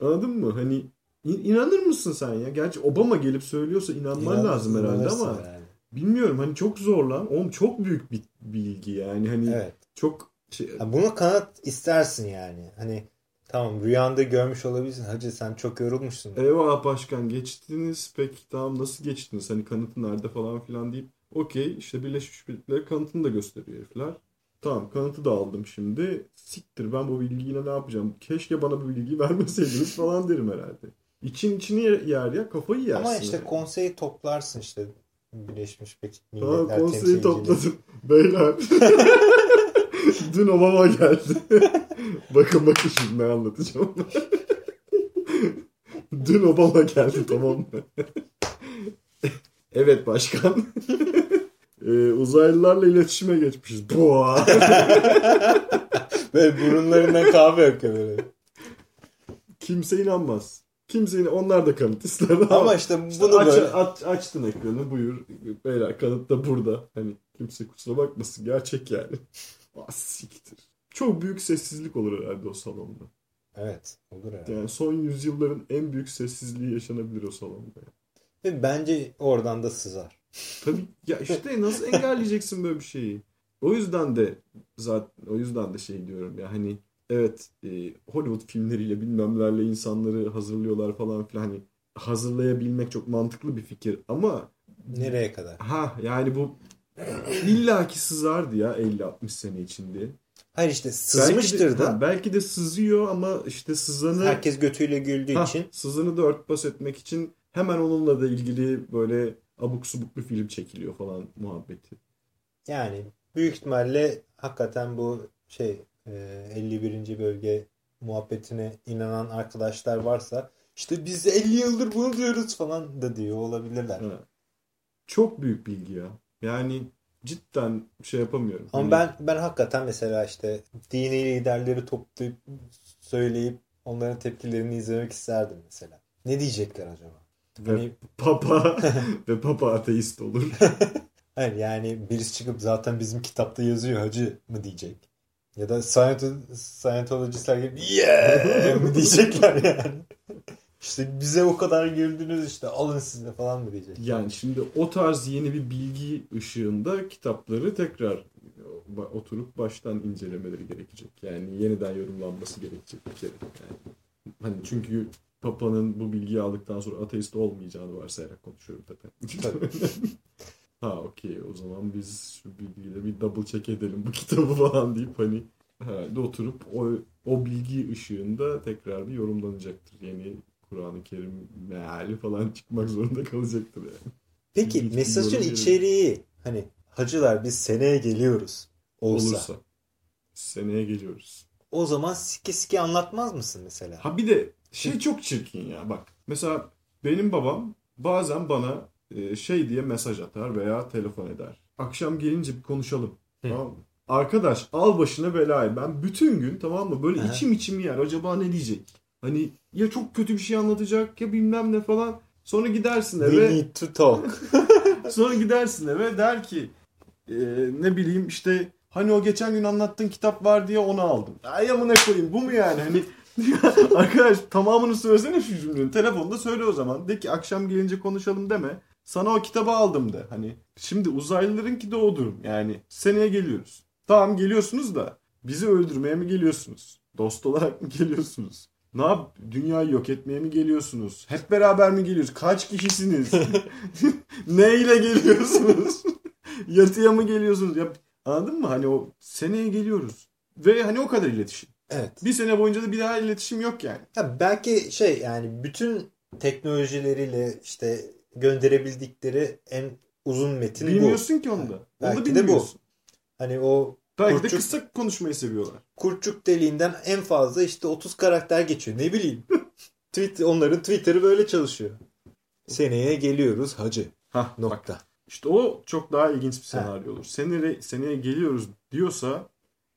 Anladın mı? Hani inanır mısın sen ya? Gerçi Obama gelip söylüyorsa inanman İnanır, lazım herhalde ama yani. bilmiyorum hani çok zor lan. Oğlum çok büyük bir bilgi yani. Hani evet. çok şey... Ya bunu kanıt istersin yani. Hani tamam rüyanda görmüş olabilirsin. Hacı sen çok yorulmuşsun. Eyvallah başkan geçtiniz. Peki tamam nasıl geçtiniz? Hani kanıtı nerede falan filan deyip okey işte Birleşmiş Milletler kanıtını da gösteriyor herifler. Tamam kanıtı da aldım şimdi. Siktir ben bu bilgiyle ne yapacağım? Keşke bana bu bilgiyi vermeseydiniz falan derim herhalde. İçin içini yer ya kafayı yersin. Ama işte yani. konseyi toplarsın işte Birleşmiş Milletler Tamam konseyi topladım. Beyler. Dün Obama geldi. bakın bakın şimdi ne anlatacağım. Dün Obama geldi tamam mı? evet başkan. Ee, uzaylılarla iletişime geçmişiz. Boğa. Böyle burunlarından kahve akıyor böyle. Kimse inanmaz. Kimse onlar da kanıt ister. Ama, ama işte bunu işte aç, böyle. Aç, açtın ekranı buyur. Beyler kanıt da burada. Hani kimse kusura bakmasın gerçek yani. Ah siktir. Çok büyük sessizlik olur herhalde o salonda. Evet olur herhalde. Yani son yüzyılların en büyük sessizliği yaşanabilir o salonda. Ve bence oradan da sızar. Tabii ya işte nasıl engelleyeceksin böyle bir şeyi? O yüzden de zaten o yüzden de şey diyorum ya hani evet e, Hollywood filmleriyle bilmemlerle insanları hazırlıyorlar falan filan hani hazırlayabilmek çok mantıklı bir fikir ama nereye kadar? Ha yani bu illaki sızardı ya 50-60 sene içinde. Hayır işte sızmıştır belki de, da. Ha, belki de sızıyor ama işte sızanı... Herkes götüyle güldüğü ha, için. Sızanı da örtbas etmek için hemen onunla da ilgili böyle abuk subuk bir film çekiliyor falan muhabbeti. Yani büyük ihtimalle hakikaten bu şey 51. E, bölge muhabbetine inanan arkadaşlar varsa işte biz 50 yıldır bunu diyoruz falan da diyor olabilirler. Evet. Çok büyük bilgi ya. Yani cidden şey yapamıyorum. Ama yani... ben ben hakikaten mesela işte dini liderleri toplayıp söyleyip onların tepkilerini izlemek isterdim mesela. Ne diyecekler acaba? Ve hani... papa ve papa ateist olur. Hayır yani birisi çıkıp zaten bizim kitapta yazıyor hacı mı diyecek. Ya da Scientologistler gibi yeah mı diyecekler yani. İşte bize o kadar güldünüz işte alın siz de falan mı diyecek. Yani şimdi o tarz yeni bir bilgi ışığında kitapları tekrar oturup baştan incelemeleri gerekecek. Yani yeniden yorumlanması gerekecek bir kere. Yani hani çünkü Papa'nın bu bilgiyi aldıktan sonra ateist olmayacağını varsayarak konuşuyorum tabii. tabii. ha okey o zaman biz şu bilgiyle bir double check edelim bu kitabı falan deyip hani herhalde oturup o, o bilgi ışığında tekrar bir yorumlanacaktır. Yeni Kur'an-ı Kerim meali falan çıkmak zorunda kalacaktır yani. Peki Hiç mesajın içeriği hani hacılar biz seneye geliyoruz olsa, Olursa. Seneye geliyoruz. o zaman sike sike anlatmaz mısın mesela? Ha bir de şey çok çirkin ya bak. Mesela benim babam bazen bana e, şey diye mesaj atar veya telefon eder. Akşam gelince bir konuşalım. Hı. Tamam mı? Arkadaş al başına belayı. Ben bütün gün tamam mı böyle Aha. içim içim yer. Acaba ne diyecek? Hani ya çok kötü bir şey anlatacak ya bilmem ne falan. Sonra gidersin We eve. need to talk. Sonra gidersin eve der ki e, ne bileyim işte hani o geçen gün anlattığın kitap var diye onu aldım. Ay amına koyayım bu mu yani? Hani arkadaş tamamını söylesene şu cümlenin. Telefonda söyle o zaman. De ki akşam gelince konuşalım deme. Sana o kitabı aldım de. Hani şimdi uzaylılarınki de o durum. Yani seneye geliyoruz. Tamam geliyorsunuz da bizi öldürmeye mi geliyorsunuz? Dost olarak mı geliyorsunuz? Ne yap? Dünyayı yok etmeye mi geliyorsunuz? Hep beraber mi geliyoruz? Kaç kişisiniz? Neyle geliyorsunuz? Yatıya mı geliyorsunuz? Ya, anladın mı? Hani o seneye geliyoruz. Ve hani o kadar iletişim. Evet. Bir sene boyunca da bir daha iletişim yok yani. Ya belki şey yani bütün teknolojileriyle işte gönderebildikleri en uzun metin bu. Bilmiyorsun ki onu da. Onu Belki da de bu. bilmiyorsun. Hani o Belki de Kurtçuk- kısa konuşmayı seviyorlar. kurtçuk deliğinden en fazla işte 30 karakter geçiyor. Ne bileyim. Tweet, onların Twitter'ı böyle çalışıyor. Seneye geliyoruz hacı. Hah, bak. Nokta. İşte o çok daha ilginç bir Ha. senaryo olur. Seneye, seneye geliyoruz diyorsa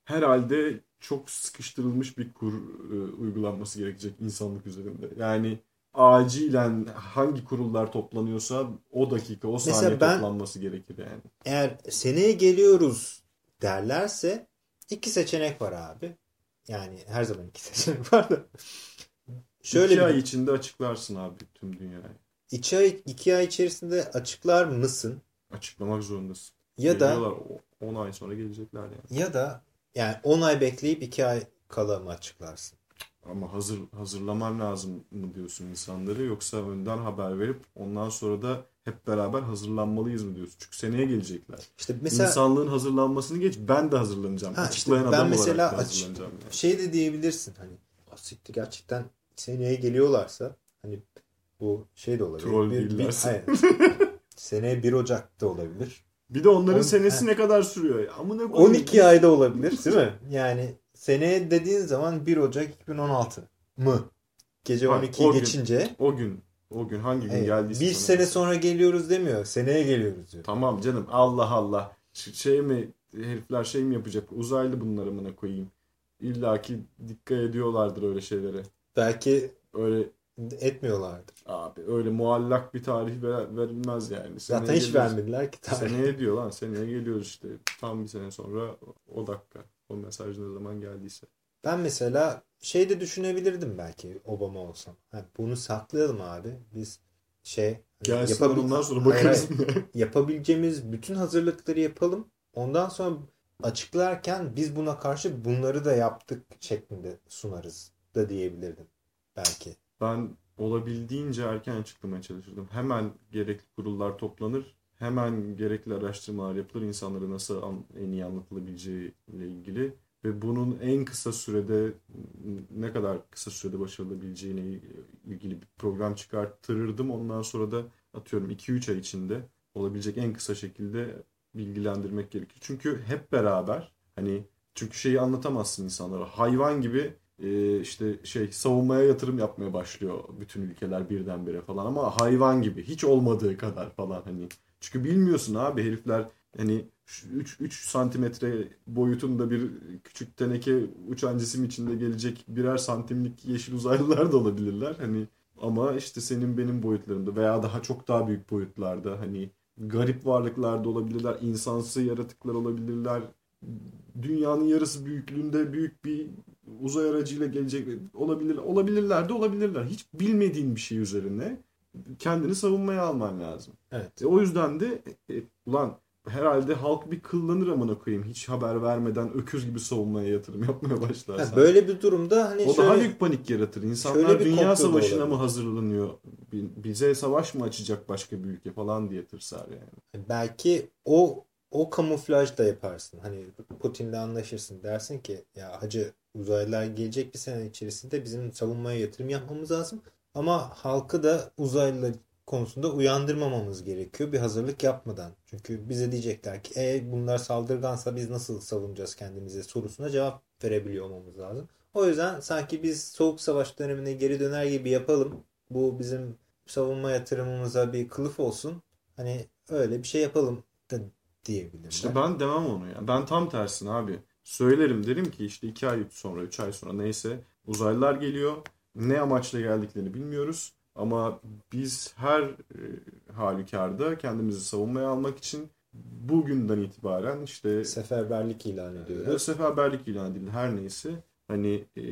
herhalde çok sıkıştırılmış bir kur e, uygulanması gerekecek insanlık üzerinde. Yani acilen hangi kurullar toplanıyorsa o dakika, o Mesela saniye ben- toplanması gerekir yani. Eğer seneye geliyoruz derlerse iki seçenek var abi. Yani her zaman iki seçenek var da. Şöyle İki bir, ay içinde açıklarsın abi tüm dünyayı. iki ay, iki ay içerisinde açıklar mısın? Açıklamak zorundasın. Ya da Geliyorlar, o- 10 ay sonra gelecekler yani. ya da yani 10 ay bekleyip 2 ay kala mı açıklarsın? Ama hazır hazırlaman lazım mı diyorsun insanları yoksa önden haber verip ondan sonra da hep beraber hazırlanmalıyız mı diyorsun? Çünkü seneye gelecekler. İşte mesela İnsanlığın hazırlanmasını geç ben de hazırlanacağım. Ha, Açıklayan işte ben adam mesela olarak hazırlanacağım. yani. şey de diyebilirsin hani asiktir gerçekten seneye geliyorlarsa hani bu şey de olabilir. Troll Bir- bir- hayır. seneye 1 Ocak'ta olabilir. Bir de onların On- senesi ne kadar sürüyor? ya? Amına koyayım. 12 ayda olabilir değil mi? Yani seneye dediğin zaman 1 Ocak 2016 mı? Gece Bak, 12'yi o gün- geçince O gün o gün hangi gün evet, geldiyse bir sana. sene sonra geliyoruz demiyor. Seneye geliyoruz diyor. Tamam canım Allah Allah. Şey mi herifler şey mi yapacak? Uzaylı bunlar amına koyayım. İlla ki dikkat ediyorlardır öyle şeylere. Belki Öyle etmiyorlardır. abi öyle muallak bir tarih ver- verilmez yani. Zaten Seneye hiç geliyoruz. vermediler ki tarih. Seneye diyor lan seneye geliyoruz işte. Tam bir sene sonra o dakika. O mesaj ne zaman geldiyse. Ben mesela şey de düşünebilirdim belki Obama olsam. Ha, bunu saklayalım abi. Biz şey hani Gelsin yapabil- ondan sonra Hayır, bakarız. hayır. yapabileceğimiz bütün hazırlıkları yapalım. Ondan sonra açıklarken biz buna karşı bunları da yaptık şeklinde sunarız da diyebilirdim. Belki. Ben olabildiğince erken açıklamaya çalışırdım. Hemen gerekli kurullar toplanır. Hemen gerekli araştırmalar yapılır. İnsanlara nasıl en iyi anlatılabileceği ile ilgili. Ve bunun en kısa sürede ne kadar kısa sürede başarılabileceğine ilgili bir program çıkarttırırdım. Ondan sonra da atıyorum 2-3 ay içinde olabilecek en kısa şekilde bilgilendirmek gerekir. Çünkü hep beraber hani çünkü şeyi anlatamazsın insanlara. Hayvan gibi e, işte şey savunmaya yatırım yapmaya başlıyor bütün ülkeler birdenbire falan ama hayvan gibi hiç olmadığı kadar falan hani. Çünkü bilmiyorsun abi herifler hani 3 3 santimetre boyutunda bir küçük teneke uçan cisim içinde gelecek birer santimlik yeşil uzaylılar da olabilirler. Hani ama işte senin benim boyutlarımda veya daha çok daha büyük boyutlarda hani garip varlıklar da olabilirler insansı yaratıklar olabilirler dünyanın yarısı büyüklüğünde büyük bir uzay aracıyla gelecek olabilir olabilirler de olabilirler. Hiç bilmediğin bir şey üzerine kendini savunmaya alman lazım. Evet. E, o yüzden de e, ulan herhalde halk bir kıllanır amına koyayım. Hiç haber vermeden öküz gibi savunmaya yatırım yapmaya başlarsan. Ha, böyle bir durumda hani o şöyle daha büyük panik yaratır. İnsanlar dünya savaşına mı hazırlanıyor? Bi- Bize savaş mı açacak başka bir ülke falan diye tırsar yani. belki o o kamuflaj da yaparsın. Hani Putin'le anlaşırsın. Dersin ki ya hacı uzaylılar gelecek bir sene içerisinde bizim savunmaya yatırım yapmamız lazım. Ama halkı da uzaylılar konusunda uyandırmamamız gerekiyor bir hazırlık yapmadan. Çünkü bize diyecekler ki e, bunlar saldırgansa biz nasıl savunacağız kendimize sorusuna cevap verebiliyor olmamız lazım. O yüzden sanki biz soğuk savaş dönemine geri döner gibi yapalım. Bu bizim savunma yatırımımıza bir kılıf olsun. Hani öyle bir şey yapalım da diyebilirim. İşte ben demem onu ya. Ben tam tersine abi. Söylerim derim ki işte iki ay sonra, üç ay sonra neyse uzaylılar geliyor. Ne amaçla geldiklerini bilmiyoruz. Ama biz her e, halükarda kendimizi savunmaya almak için bugünden itibaren işte seferberlik ilan ediyoruz. Seferberlik ilan edildi her neyse. Hani e,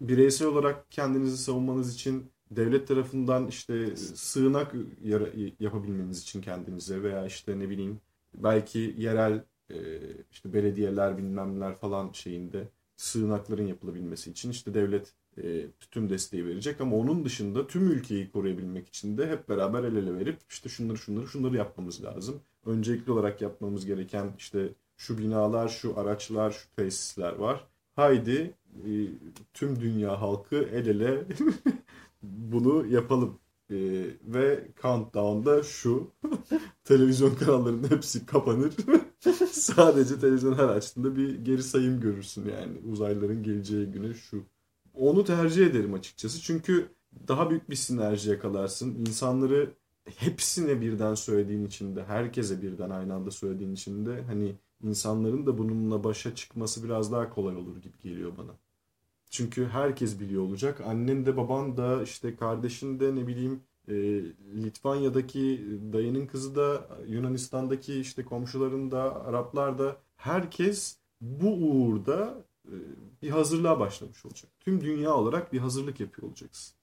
bireysel olarak kendinizi savunmanız için devlet tarafından işte sığınak yapabilmeniz için kendinize veya işte ne bileyim belki yerel e, işte belediyeler bilmemler falan şeyinde sığınakların yapılabilmesi için işte devlet e, tüm desteği verecek ama onun dışında tüm ülkeyi koruyabilmek için de hep beraber el ele verip işte şunları şunları şunları yapmamız lazım. Öncelikli olarak yapmamız gereken işte şu binalar, şu araçlar, şu tesisler var. Haydi e, tüm dünya halkı el ele bunu yapalım. E, ve countdown'da şu televizyon kanallarının hepsi kapanır. Sadece televizyon her açtığında bir geri sayım görürsün yani uzaylıların geleceği güne şu onu tercih ederim açıkçası. Çünkü daha büyük bir sinerji yakalarsın. İnsanları hepsine birden söylediğin için de herkese birden aynı anda söylediğin için de hani insanların da bununla başa çıkması biraz daha kolay olur gibi geliyor bana. Çünkü herkes biliyor olacak. Annen de baban da işte kardeşin de ne bileyim e, Litvanya'daki dayının kızı da Yunanistan'daki işte komşuların da Araplar da herkes bu uğurda e, bir hazırlığa başlamış olacak. Tüm dünya olarak bir hazırlık yapıyor olacaksın.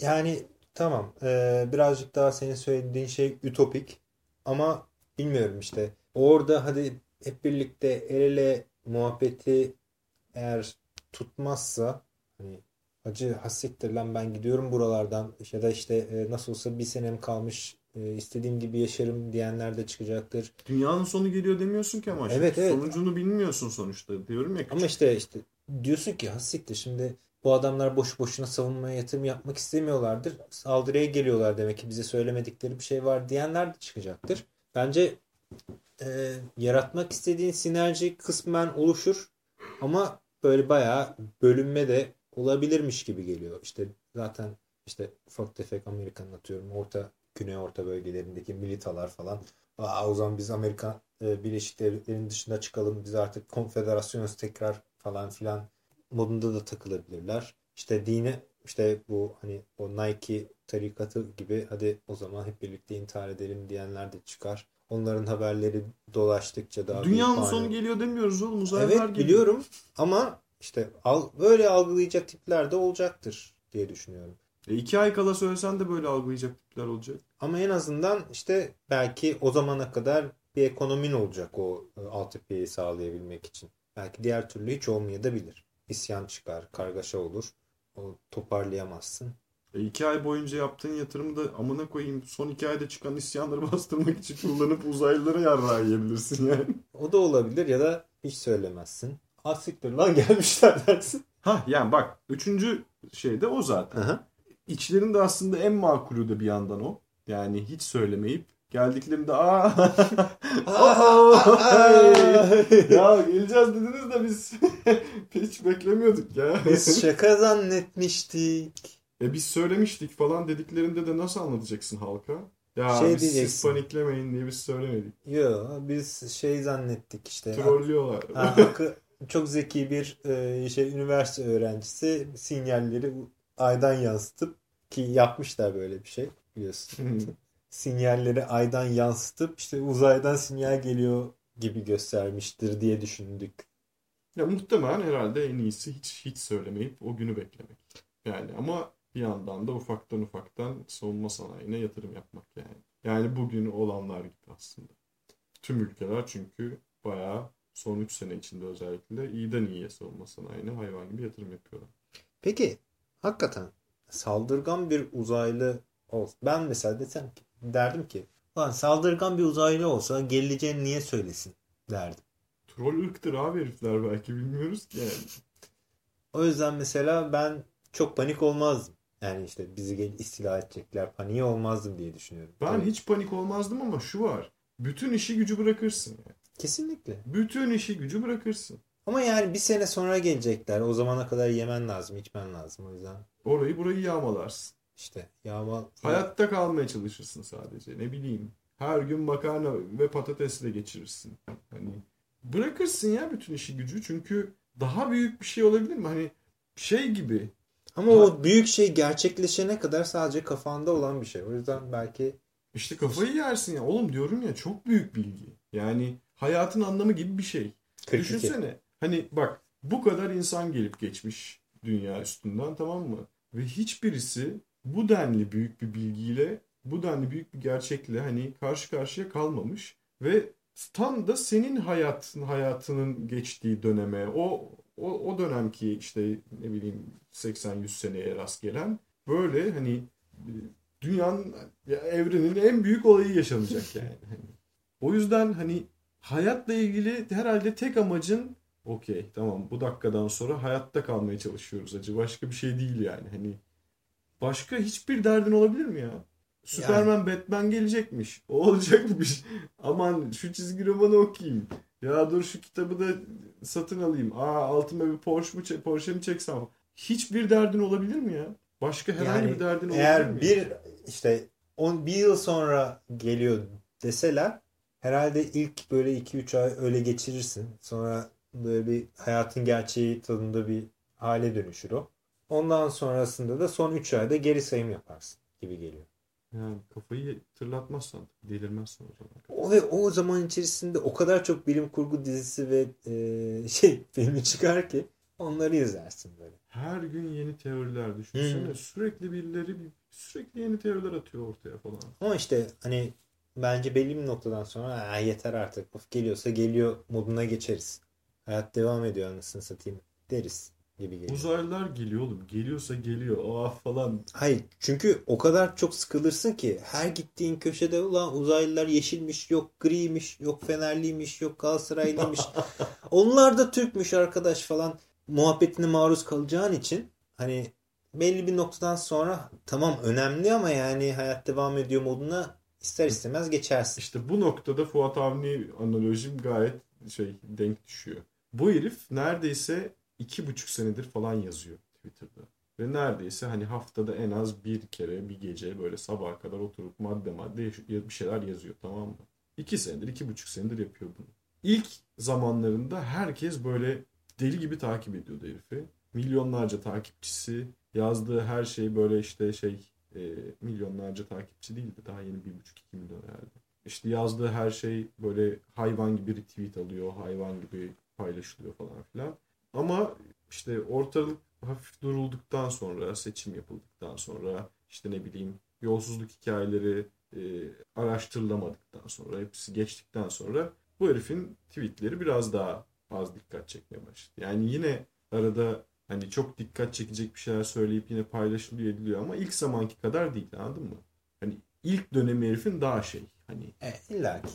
Yani tamam ee, birazcık daha senin söylediğin şey ütopik ama bilmiyorum işte orada hadi hep birlikte el ele muhabbeti eğer tutmazsa hani acı hasiktir lan ben gidiyorum buralardan ya da işte e, nasıl olsa bir senem kalmış e, istediğim gibi yaşarım diyenler de çıkacaktır. Dünyanın sonu geliyor demiyorsun ki ama. Evet, evet. Sonucunu bilmiyorsun sonuçta diyorum ya. Ama işte işte diyorsun ki hasiktir şimdi bu adamlar boş boşuna savunmaya yatırım yapmak istemiyorlardır. Saldırıya geliyorlar demek ki bize söylemedikleri bir şey var diyenler de çıkacaktır. Bence e, yaratmak istediğin sinerji kısmen oluşur ama böyle bayağı bölünme de olabilirmiş gibi geliyor. İşte zaten işte ufak tefek Amerikan atıyorum orta Güney Orta bölgelerindeki militalar falan. Aa, o zaman biz Amerika e, Birleşik Devletleri'nin dışında çıkalım. Biz artık konfederasyonuz tekrar falan filan modunda da takılabilirler. İşte dini işte bu hani o Nike tarikatı gibi hadi o zaman hep birlikte intihar edelim diyenler de çıkar. Onların haberleri dolaştıkça daha Dünyanın sonu geliyor demiyoruz oğlum. Uzaylılar evet geliyor. biliyorum ama işte al, böyle algılayacak tipler de olacaktır diye düşünüyorum. E iki ay kala söylesen de böyle algılayacak tipler olacak. Ama en azından işte belki o zamana kadar bir ekonomin olacak o e, altyapıyı sağlayabilmek için. Belki diğer türlü hiç olmayabilir. İsyan çıkar, kargaşa olur. O toparlayamazsın. E iki ay boyunca yaptığın yatırımı da amına koyayım son iki ayda çıkan isyanları bastırmak için kullanıp uzaylılara yarrağı yiyebilirsin yani. O da olabilir ya da hiç söylemezsin. Asiktir lan gelmişler dersin. Ha yani bak üçüncü şey de o zaten. Aha. İçlerinde aslında en makulü de bir yandan o. Yani hiç söylemeyip geldiklerinde aa, ya geleceğiz dediniz de biz hiç beklemiyorduk ya. Biz şaka zannetmiştik. E biz söylemiştik falan dediklerinde de nasıl anlatacaksın halka? Ya şey biz diyeceksin. siz paniklemeyin diye biz söylemedik. Yo biz şey zannettik işte. Trollüyorlar. Ha, halkı, çok zeki bir e, şey üniversite öğrencisi sinyalleri aydan yansıtıp ki yapmışlar böyle bir şey biliyorsun. Sinyalleri aydan yansıtıp işte uzaydan sinyal geliyor gibi göstermiştir diye düşündük. Ya muhtemelen herhalde en iyisi hiç hiç söylemeyip o günü beklemek. Yani ama bir yandan da ufaktan ufaktan savunma sanayine yatırım yapmak yani. Yani bugün olanlar gibi aslında. Tüm ülkeler çünkü bayağı son 3 sene içinde özellikle iyiden iyiye savunma sanayine hayvan gibi yatırım yapıyorlar. Peki hakikaten saldırgan bir uzaylı olsa ben mesela desem ki, derdim ki lan saldırgan bir uzaylı olsa geleceğini niye söylesin derdim. Troll ırktır abi herifler belki bilmiyoruz ki yani. O yüzden mesela ben çok panik olmazdım. Yani işte bizi gel istila edecekler paniği olmazdım diye düşünüyorum. Ben Tabii. hiç panik olmazdım ama şu var. Bütün işi gücü bırakırsın. Yani. Kesinlikle. Bütün işi gücü bırakırsın. Ama yani bir sene sonra gelecekler. O zamana kadar yemen lazım, içmen lazım. O yüzden Orayı burayı yağmalarsın. işte yağma... Hayatta kalmaya çalışırsın sadece. Ne bileyim. Her gün makarna ve patatesle geçirirsin. Hani bırakırsın ya bütün işi gücü. Çünkü daha büyük bir şey olabilir mi? Hani şey gibi. Ama o büyük şey gerçekleşene kadar sadece kafanda olan bir şey. O yüzden belki İşte kafayı yersin ya. Oğlum diyorum ya çok büyük bilgi. Yani hayatın anlamı gibi bir şey. 42. Düşünsene. Hani bak bu kadar insan gelip geçmiş dünya üstünden tamam mı? Ve hiçbirisi bu denli büyük bir bilgiyle, bu denli büyük bir gerçekle hani karşı karşıya kalmamış ve tam da senin hayatın hayatının geçtiği döneme, o o, o dönemki işte ne bileyim 80-100 seneye rast gelen böyle hani dünyanın ya evrenin en büyük olayı yaşanacak yani. Hani o yüzden hani hayatla ilgili herhalde tek amacın okey tamam bu dakikadan sonra hayatta kalmaya çalışıyoruz acı. Başka bir şey değil yani. Hani başka hiçbir derdin olabilir mi ya? Superman Batman gelecekmiş. O olacakmış. Aman şu çizgi romanı okuyayım. Ya dur şu kitabı da satın alayım. Aa altıma bir Porsche mi, Porsche mi çeksem? Hiçbir derdin olabilir mi ya? Başka herhangi Yani bir derdin olabilir eğer mi? bir işte on, bir yıl sonra geliyor deseler herhalde ilk böyle 2-3 ay öyle geçirirsin. Sonra böyle bir hayatın gerçeği tadında bir hale dönüşür o. Ondan sonrasında da son 3 ayda geri sayım yaparsın gibi geliyor. Yani kafayı tırlatmazsan delirmezsen o zaman. O ve o zaman içerisinde o kadar çok bilim kurgu dizisi ve e, şey filmi çıkar ki onları izlersin böyle. Her gün yeni teoriler düşünsene. Hmm. Sürekli birileri sürekli yeni teoriler atıyor ortaya falan. Ama işte hani bence belli bir noktadan sonra "Aa, yeter artık of geliyorsa geliyor moduna geçeriz. Hayat devam ediyor anasını satayım deriz gibi geliyor. Uzaylılar geliyor oğlum. Geliyorsa geliyor. Aa falan. Hayır çünkü o kadar çok sıkılırsın ki her gittiğin köşede ulan uzaylılar yeşilmiş yok griymiş yok fenerliymiş yok Galatasaraylıymış. Onlar da Türkmüş arkadaş falan muhabbetine maruz kalacağın için hani belli bir noktadan sonra tamam önemli ama yani hayat devam ediyor moduna ister istemez geçersin. İşte bu noktada Fuat Avni analojim gayet şey denk düşüyor. Bu herif neredeyse iki buçuk senedir falan yazıyor Twitter'da. Ve neredeyse hani haftada en az bir kere bir gece böyle sabaha kadar oturup madde madde bir şeyler yazıyor tamam mı? İki senedir, iki buçuk senedir yapıyor bunu. İlk zamanlarında herkes böyle deli gibi takip ediyordu herifi. Milyonlarca takipçisi, yazdığı her şey böyle işte şey e, milyonlarca takipçi değildi. Daha yeni bir buçuk iki milyon herhalde. İşte yazdığı her şey böyle hayvan gibi retweet alıyor, hayvan gibi paylaşılıyor falan filan. Ama işte ortalık hafif durulduktan sonra, seçim yapıldıktan sonra, işte ne bileyim yolsuzluk hikayeleri e, araştırılamadıktan sonra, hepsi geçtikten sonra bu herifin tweetleri biraz daha az dikkat çekmeye başladı. Yani yine arada hani çok dikkat çekecek bir şeyler söyleyip yine paylaşılıyor ediliyor ama ilk zamanki kadar değil anladın mı? Hani ilk dönemi herifin daha şey hani E, illa ki.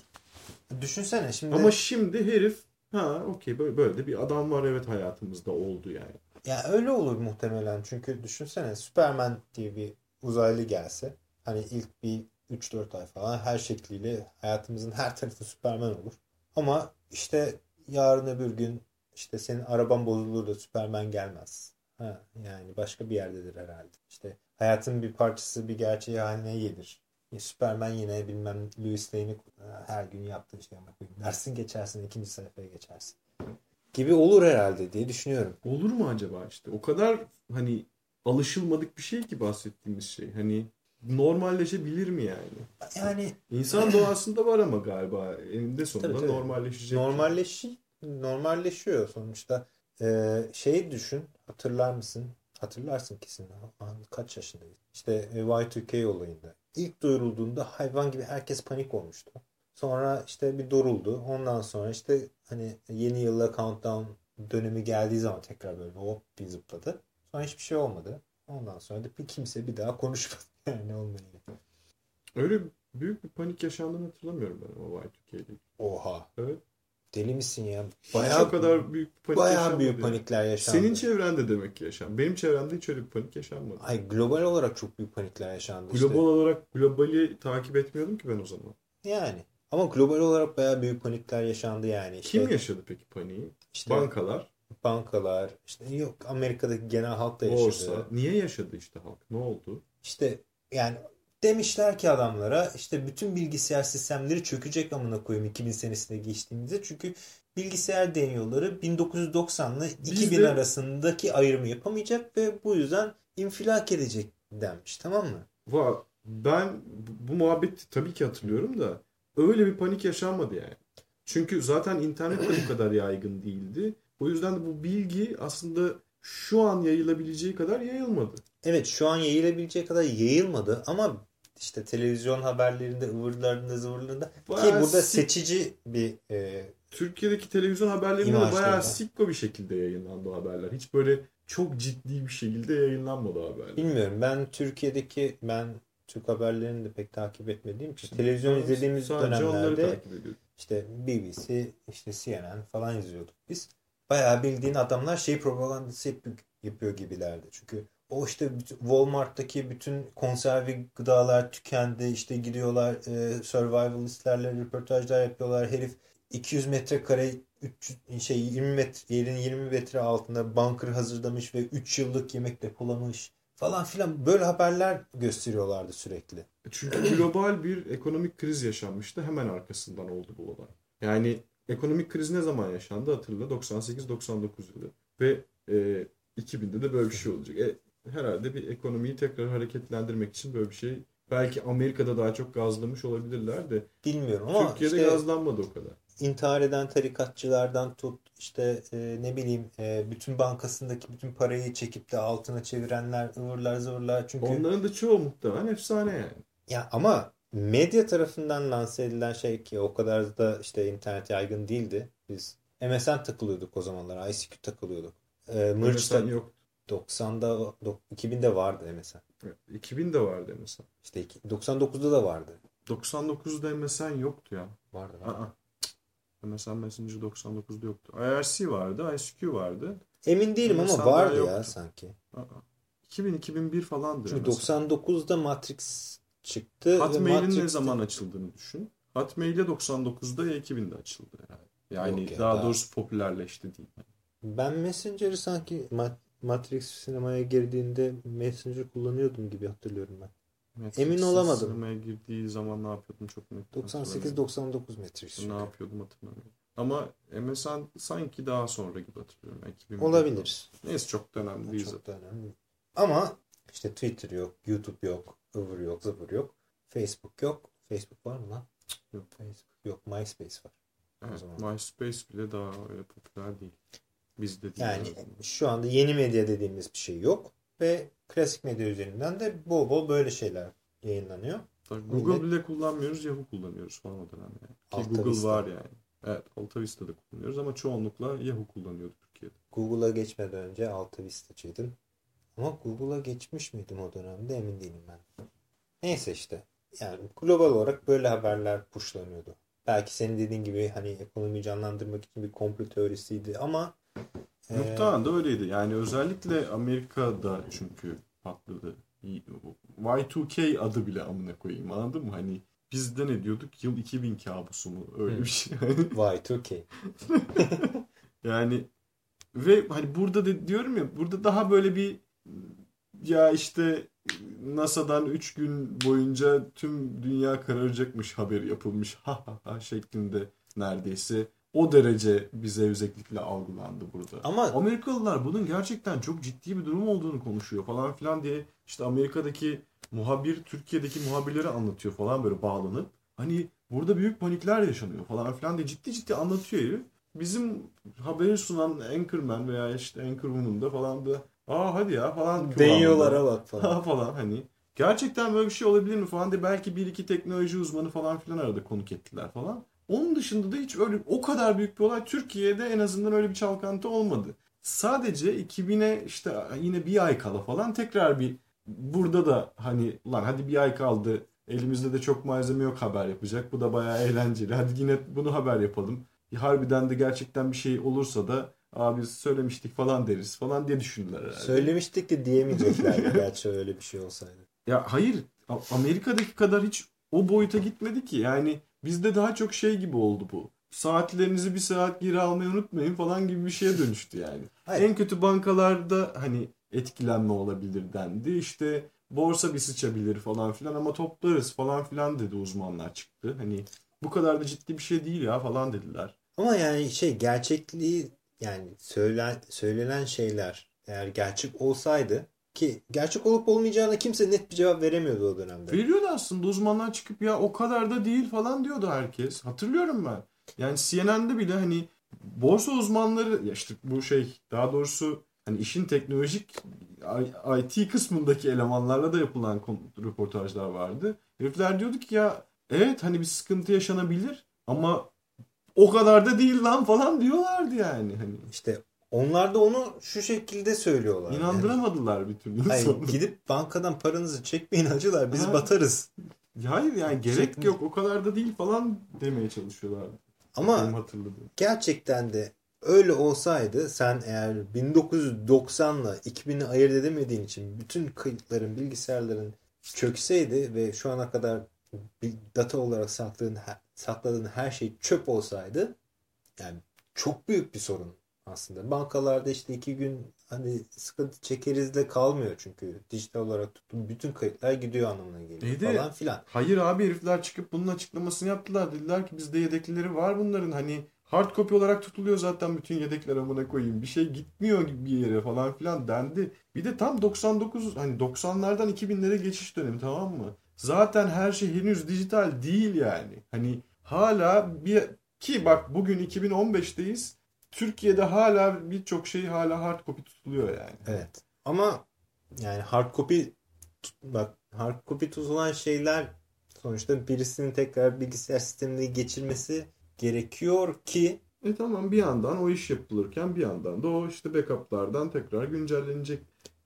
Düşünsene şimdi ama şimdi herif ha okey böyle, böyle de bir adam var evet hayatımızda oldu yani. Ya öyle olur muhtemelen çünkü düşünsene Superman diye bir uzaylı gelse hani ilk bir 3-4 ay falan her şekliyle hayatımızın her tarafı Superman olur. Ama işte yarın öbür gün işte senin araban bozulur da Superman gelmez. Ha, yani başka bir yerdedir herhalde. İşte hayatın bir parçası bir gerçeği haline gelir. E, Superman yine bilmem Louis Lane'i her gün yaptığı şey yapayım dersin geçersin ikinci sayfaya geçersin. Gibi olur herhalde diye düşünüyorum. Olur mu acaba işte? O kadar hani alışılmadık bir şey ki bahsettiğimiz şey. Hani normalleşebilir mi yani? Yani İnsan doğasında var ama galiba eninde sonunda Tabii, tabii. normalleşecek. normalleşi normalleşiyor sonuçta. Ee, şeyi düşün, hatırlar mısın? Hatırlarsın kesin. Kaç yaşındaydın? İşte e, Y2K olayında. İlk duyurulduğunda hayvan gibi herkes panik olmuştu. Sonra işte bir duruldu. Ondan sonra işte hani yeni yılla countdown dönemi geldiği zaman tekrar böyle hop bir zıpladı. Sonra hiçbir şey olmadı. Ondan sonra da bir kimse bir daha konuşmadı. Yani onunla ilgili. Öyle büyük bir panik yaşandığını hatırlamıyorum ben o Y2K'de. Oha. Evet. Deli misin ya? Bayağı, o kadar büyük panik bayağı büyük panikler yaşandı. Senin çevrende demek ki yaşan. Benim çevremde hiç öyle bir panik yaşanmadı. Ay global olarak çok büyük panikler yaşandı işte. Global olarak globali takip etmiyordum ki ben o zaman. Yani. Ama global olarak bayağı büyük panikler yaşandı yani. İşte, Kim yaşadı peki paniği? işte Bankalar, bankalar, işte yok Amerika'daki genel halk da yaşadı. borsa. Niye yaşadı işte halk? Ne oldu? İşte yani demişler ki adamlara işte bütün bilgisayar sistemleri çökecek amına koyayım 2000 senesinde geçtiğimizde. Çünkü bilgisayar deniyorları 1990 ile Biz 2000 de- arasındaki ayrımı yapamayacak ve bu yüzden infilak edecek denmiş tamam mı? Va ben bu- bu muhabbeti tabii ki hatırlıyorum da öyle bir panik yaşanmadı yani. Çünkü zaten internet de bu kadar yaygın değildi. O yüzden de bu bilgi aslında şu an yayılabileceği kadar yayılmadı. Evet şu an yayılabileceği kadar yayılmadı ama işte televizyon haberlerinde ıvırlarında zıvırlarında ki burada sik- seçici bir e, Türkiye'deki televizyon haberlerinde bayağı sikko bir şekilde yayınlandı haberler. Hiç böyle çok ciddi bir şekilde yayınlanmadı haberler. bilmiyorum ben Türkiye'deki ben Türk haberlerini de pek takip etmediğim için televizyon izlediğimiz dönemlerde işte BBC işte CNN falan izliyorduk biz. Bayağı bildiğin adamlar şey propagandası yapıyor gibilerdi. Çünkü o işte Walmart'taki bütün konserve gıdalar tükendi. İşte gidiyorlar e, survivalistlerle röportajlar yapıyorlar. Herif 200 metrekare 300 şey 20 metre yerin 20 metre altında bunker hazırlamış ve 3 yıllık yemek depolamış falan filan böyle haberler gösteriyorlardı sürekli. Çünkü global bir ekonomik kriz yaşanmıştı. Hemen arkasından oldu bu olay. Yani ekonomik kriz ne zaman yaşandı hatırla. 98-99 yılı. Ve e, 2000'de de böyle bir şey olacak. E, herhalde bir ekonomiyi tekrar hareketlendirmek için böyle bir şey. Belki Amerika'da daha çok gazlamış olabilirler de Bilmiyorum ama Türkiye'de işte gazlanmadı o kadar. intihar eden tarikatçılardan tut işte e, ne bileyim e, bütün bankasındaki bütün parayı çekip de altına çevirenler ıvırlar zıvırlar çünkü Onların da çoğu muhtemelen efsane yani. ya ama medya tarafından lanse edilen şey ki o kadar da işte internet yaygın değildi. Biz MSN takılıyorduk o zamanlar. ICQ takılıyorduk. E, Merge MSN de yok. 90'da dok- 2000'de vardı MSN. Evet, 2000'de vardı mesela. İşte iki- 99'da da vardı. 99'da MSN yoktu ya. Vardı. vardı. Aa. MSN Messenger 99'da yoktu. IRC vardı, ICQ vardı. Emin değilim ama MSN daha vardı ya sanki. Aa. 2000-2001 falandır. Çünkü MSN. 99'da Matrix çıktı. Hotmail'in ne Matrix'te- zaman açıldığını düşün. Hotmail'e 99'da ya 2000'de açıldı herhalde. Yani Yok ya, daha, daha- doğrusu popülerleşti diyeyim. Ben Messenger'ı sanki Ma- Matrix sinemaya girdiğinde Messenger kullanıyordum gibi hatırlıyorum ben. Matrix Emin olamadım. Sinemaya girdiği zaman ne yapıyordum çok net. hatırlamıyorum. 98-99 Matrix. Ne yapıyordum hatırlamıyorum. Ama MSN sanki daha sonra gibi hatırlıyorum. Yani 2001 Olabilir. Neyse çok da önemli değil zaten. Çok da önemli. Ama işte Twitter yok, YouTube yok, ıvır yok, zıvır yok. Facebook yok. Facebook var mı lan? Yok. Facebook yok. MySpace var. Evet. MySpace bile daha öyle popüler değil. Bizde. Yani şu anda yeni medya dediğimiz bir şey yok. Ve klasik medya üzerinden de bol bol böyle şeyler yayınlanıyor. Tabii Google millet- bile kullanmıyoruz, Yahoo kullanıyoruz falan o dönem yani. Ki Alta Google Vista. var yani. Evet, Alta Vista'da kullanıyoruz ama çoğunlukla Yahoo kullanıyorduk Türkiye'de. Google'a geçmeden önce Alta Vista'cıydım. Ama Google'a geçmiş miydim o dönemde emin değilim ben. Neyse işte. Yani global olarak böyle haberler pushlanıyordu. Belki senin dediğin gibi hani ekonomiyi canlandırmak için bir komplo teorisiydi ama Muhtemelen de öyleydi. Yani özellikle Amerika'da çünkü patladı. Y2K adı bile amına koyayım anladın mı? Hani bizde ne diyorduk? Yıl 2000 kabusu mu? Öyle bir şey. Y2K. Yani ve hani burada da diyorum ya burada daha böyle bir ya işte NASA'dan 3 gün boyunca tüm dünya kararacakmış haberi yapılmış ha ha ha şeklinde neredeyse o derece bir zevzeklikle algılandı burada. Ama- Amerikalılar bunun gerçekten çok ciddi bir durum olduğunu konuşuyor falan filan diye işte Amerika'daki muhabir Türkiye'deki muhabirleri anlatıyor falan böyle bağlanıp hani burada büyük panikler yaşanıyor falan filan diye ciddi ciddi anlatıyor herif. Bizim haberi sunan Anchorman veya işte Anchorwoman da falan da aa hadi ya falan Deniyorlara bak falan. falan. falan hani. Gerçekten böyle bir şey olabilir mi falan diye belki bir iki teknoloji uzmanı falan filan arada konuk ettiler falan. Onun dışında da hiç öyle o kadar büyük bir olay Türkiye'de en azından öyle bir çalkantı olmadı. Sadece 2000'e işte yine bir ay kala falan tekrar bir burada da hani lan hadi bir ay kaldı elimizde de çok malzeme yok haber yapacak. Bu da bayağı eğlenceli. Hadi yine bunu haber yapalım. harbiden de gerçekten bir şey olursa da abi söylemiştik falan deriz falan diye düşündüler herhalde. Söylemiştik de diyemeyeceklerdi gerçi öyle bir şey olsaydı. Ya hayır Amerika'daki kadar hiç o boyuta gitmedi ki. Yani bizde daha çok şey gibi oldu bu. Saatlerinizi bir saat geri almayı unutmayın falan gibi bir şeye dönüştü yani. Hayır. En kötü bankalarda hani etkilenme olabilir dendi. İşte borsa bir sıçabilir falan filan ama toplarız falan filan dedi uzmanlar çıktı. Hani bu kadar da ciddi bir şey değil ya falan dediler. Ama yani şey gerçekliği yani söylen, söylenen şeyler eğer gerçek olsaydı ki gerçek olup olmayacağına kimse net bir cevap veremiyordu o dönemde. Veriyordu aslında uzmanlar çıkıp ya o kadar da değil falan diyordu herkes. Hatırlıyorum ben. Yani CNN'de bile hani borsa uzmanları ya işte bu şey daha doğrusu hani işin teknolojik IT kısmındaki elemanlarla da yapılan röportajlar vardı. Herifler diyordu ki ya evet hani bir sıkıntı yaşanabilir ama o kadar da değil lan falan diyorlardı yani. Hani. İşte onlar da onu şu şekilde söylüyorlar. İnandıramadılar yani. bir türlü. Hayır, sonra. gidip bankadan paranızı çekmeyin acılar biz ha. batarız. Hayır yani gerek Çekme. yok o kadar da değil falan demeye çalışıyorlar. Ama gerçekten de öyle olsaydı sen eğer 1990'la 2000'i ayırt edemediğin için bütün kayıtların bilgisayarların çökseydi ve şu ana kadar bir data olarak sakladığın, sakladığın her şey çöp olsaydı yani çok büyük bir sorun aslında. Bankalarda işte iki gün hani sıkıntı çekeriz de kalmıyor çünkü dijital olarak tuttuğum bütün kayıtlar gidiyor anlamına geliyor Neydi? falan filan. Hayır abi herifler çıkıp bunun açıklamasını yaptılar. Dediler ki bizde yedekleri var bunların hani hard copy olarak tutuluyor zaten bütün yedekler amına koyayım. Bir şey gitmiyor gibi bir yere falan filan dendi. Bir de tam 99 hani 90'lardan 2000'lere geçiş dönemi tamam mı? Zaten her şey henüz dijital değil yani. Hani hala bir ki bak bugün 2015'teyiz Türkiye'de hala birçok şey hala hard copy tutuluyor yani. Evet. Ama yani hard copy bak hard copy tutulan şeyler sonuçta birisinin tekrar bilgisayar sistemine geçirmesi gerekiyor ki e tamam bir yandan o iş yapılırken bir yandan da o işte backup'lardan tekrar güncellenecek.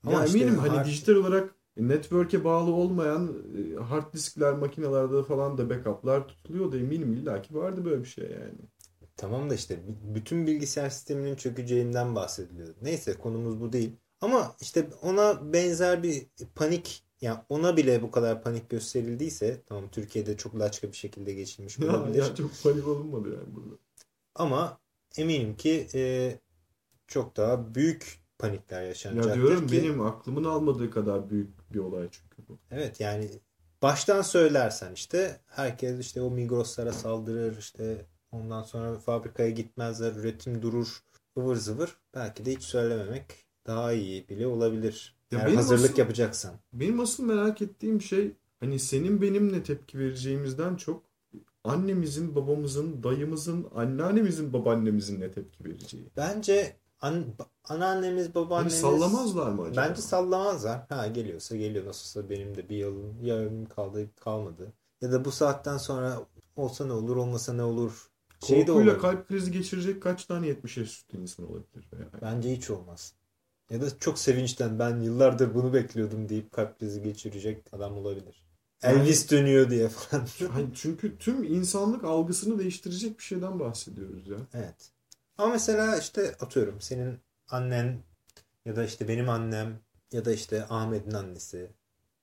Ama ya işte eminim hani hard... dijital olarak network'e bağlı olmayan e, hard diskler makinelerde falan da backup'lar tutuluyor da eminim illaki vardı böyle bir şey yani. Tamam da işte bütün bilgisayar sisteminin çökeceğinden bahsediliyor. Neyse konumuz bu değil. Ama işte ona benzer bir panik yani ona bile bu kadar panik gösterildiyse tamam Türkiye'de çok laçka bir şekilde geçilmiş olabilir. Ya, çok panik olunmadı yani burada. Ama eminim ki e, çok daha büyük panikler yaşanacaktır Ya diyorum ki, benim aklımın almadığı kadar büyük bir olay çünkü bu. Evet yani baştan söylersen işte herkes işte o Migros'lara saldırır işte Ondan sonra fabrikaya gitmezler, üretim durur, ıvır zıvır. Belki de hiç söylememek daha iyi bile olabilir. Ya Eğer hazırlık asıl, yapacaksan. Benim asıl merak ettiğim şey hani senin benimle tepki vereceğimizden çok annemizin, babamızın, dayımızın, anneannemizin, babaannemizin ne tepki vereceği. Bence an, anneannemiz, babaannemiz... Hani sallamazlar mı acaba? Bence sallamazlar. Ha geliyorsa geliyor. Nasılsa benim de bir yılım, yarım kaldı, kalmadı. Ya da bu saatten sonra olsa ne olur, olmasa ne olur şey Korkuyla kalp krizi geçirecek kaç tane 70 yaş üstü insan olabilir? Yani. Bence hiç olmaz. Ya da çok sevinçten ben yıllardır bunu bekliyordum deyip kalp krizi geçirecek adam olabilir. Elvis yani, dönüyor diye falan. çünkü tüm insanlık algısını değiştirecek bir şeyden bahsediyoruz ya. Evet. Ama mesela işte atıyorum senin annen ya da işte benim annem ya da işte Ahmet'in annesi.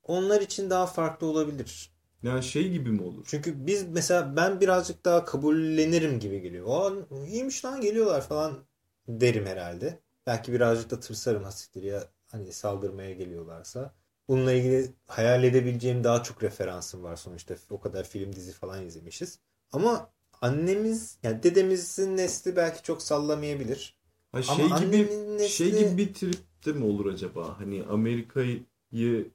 Onlar için daha farklı olabilir. Yani şey gibi mi olur? Çünkü biz mesela ben birazcık daha kabullenirim gibi geliyor. O iyiymiş lan geliyorlar falan derim herhalde. Belki birazcık da tırsarım hasittir ya hani saldırmaya geliyorlarsa. Bununla ilgili hayal edebileceğim daha çok referansım var sonuçta. O kadar film dizi falan izlemişiz. Ama annemiz yani dedemizin nesli belki çok sallamayabilir. Ha şey Ama gibi nesli... şey gibi bir tripte mi olur acaba? Hani Amerika'yı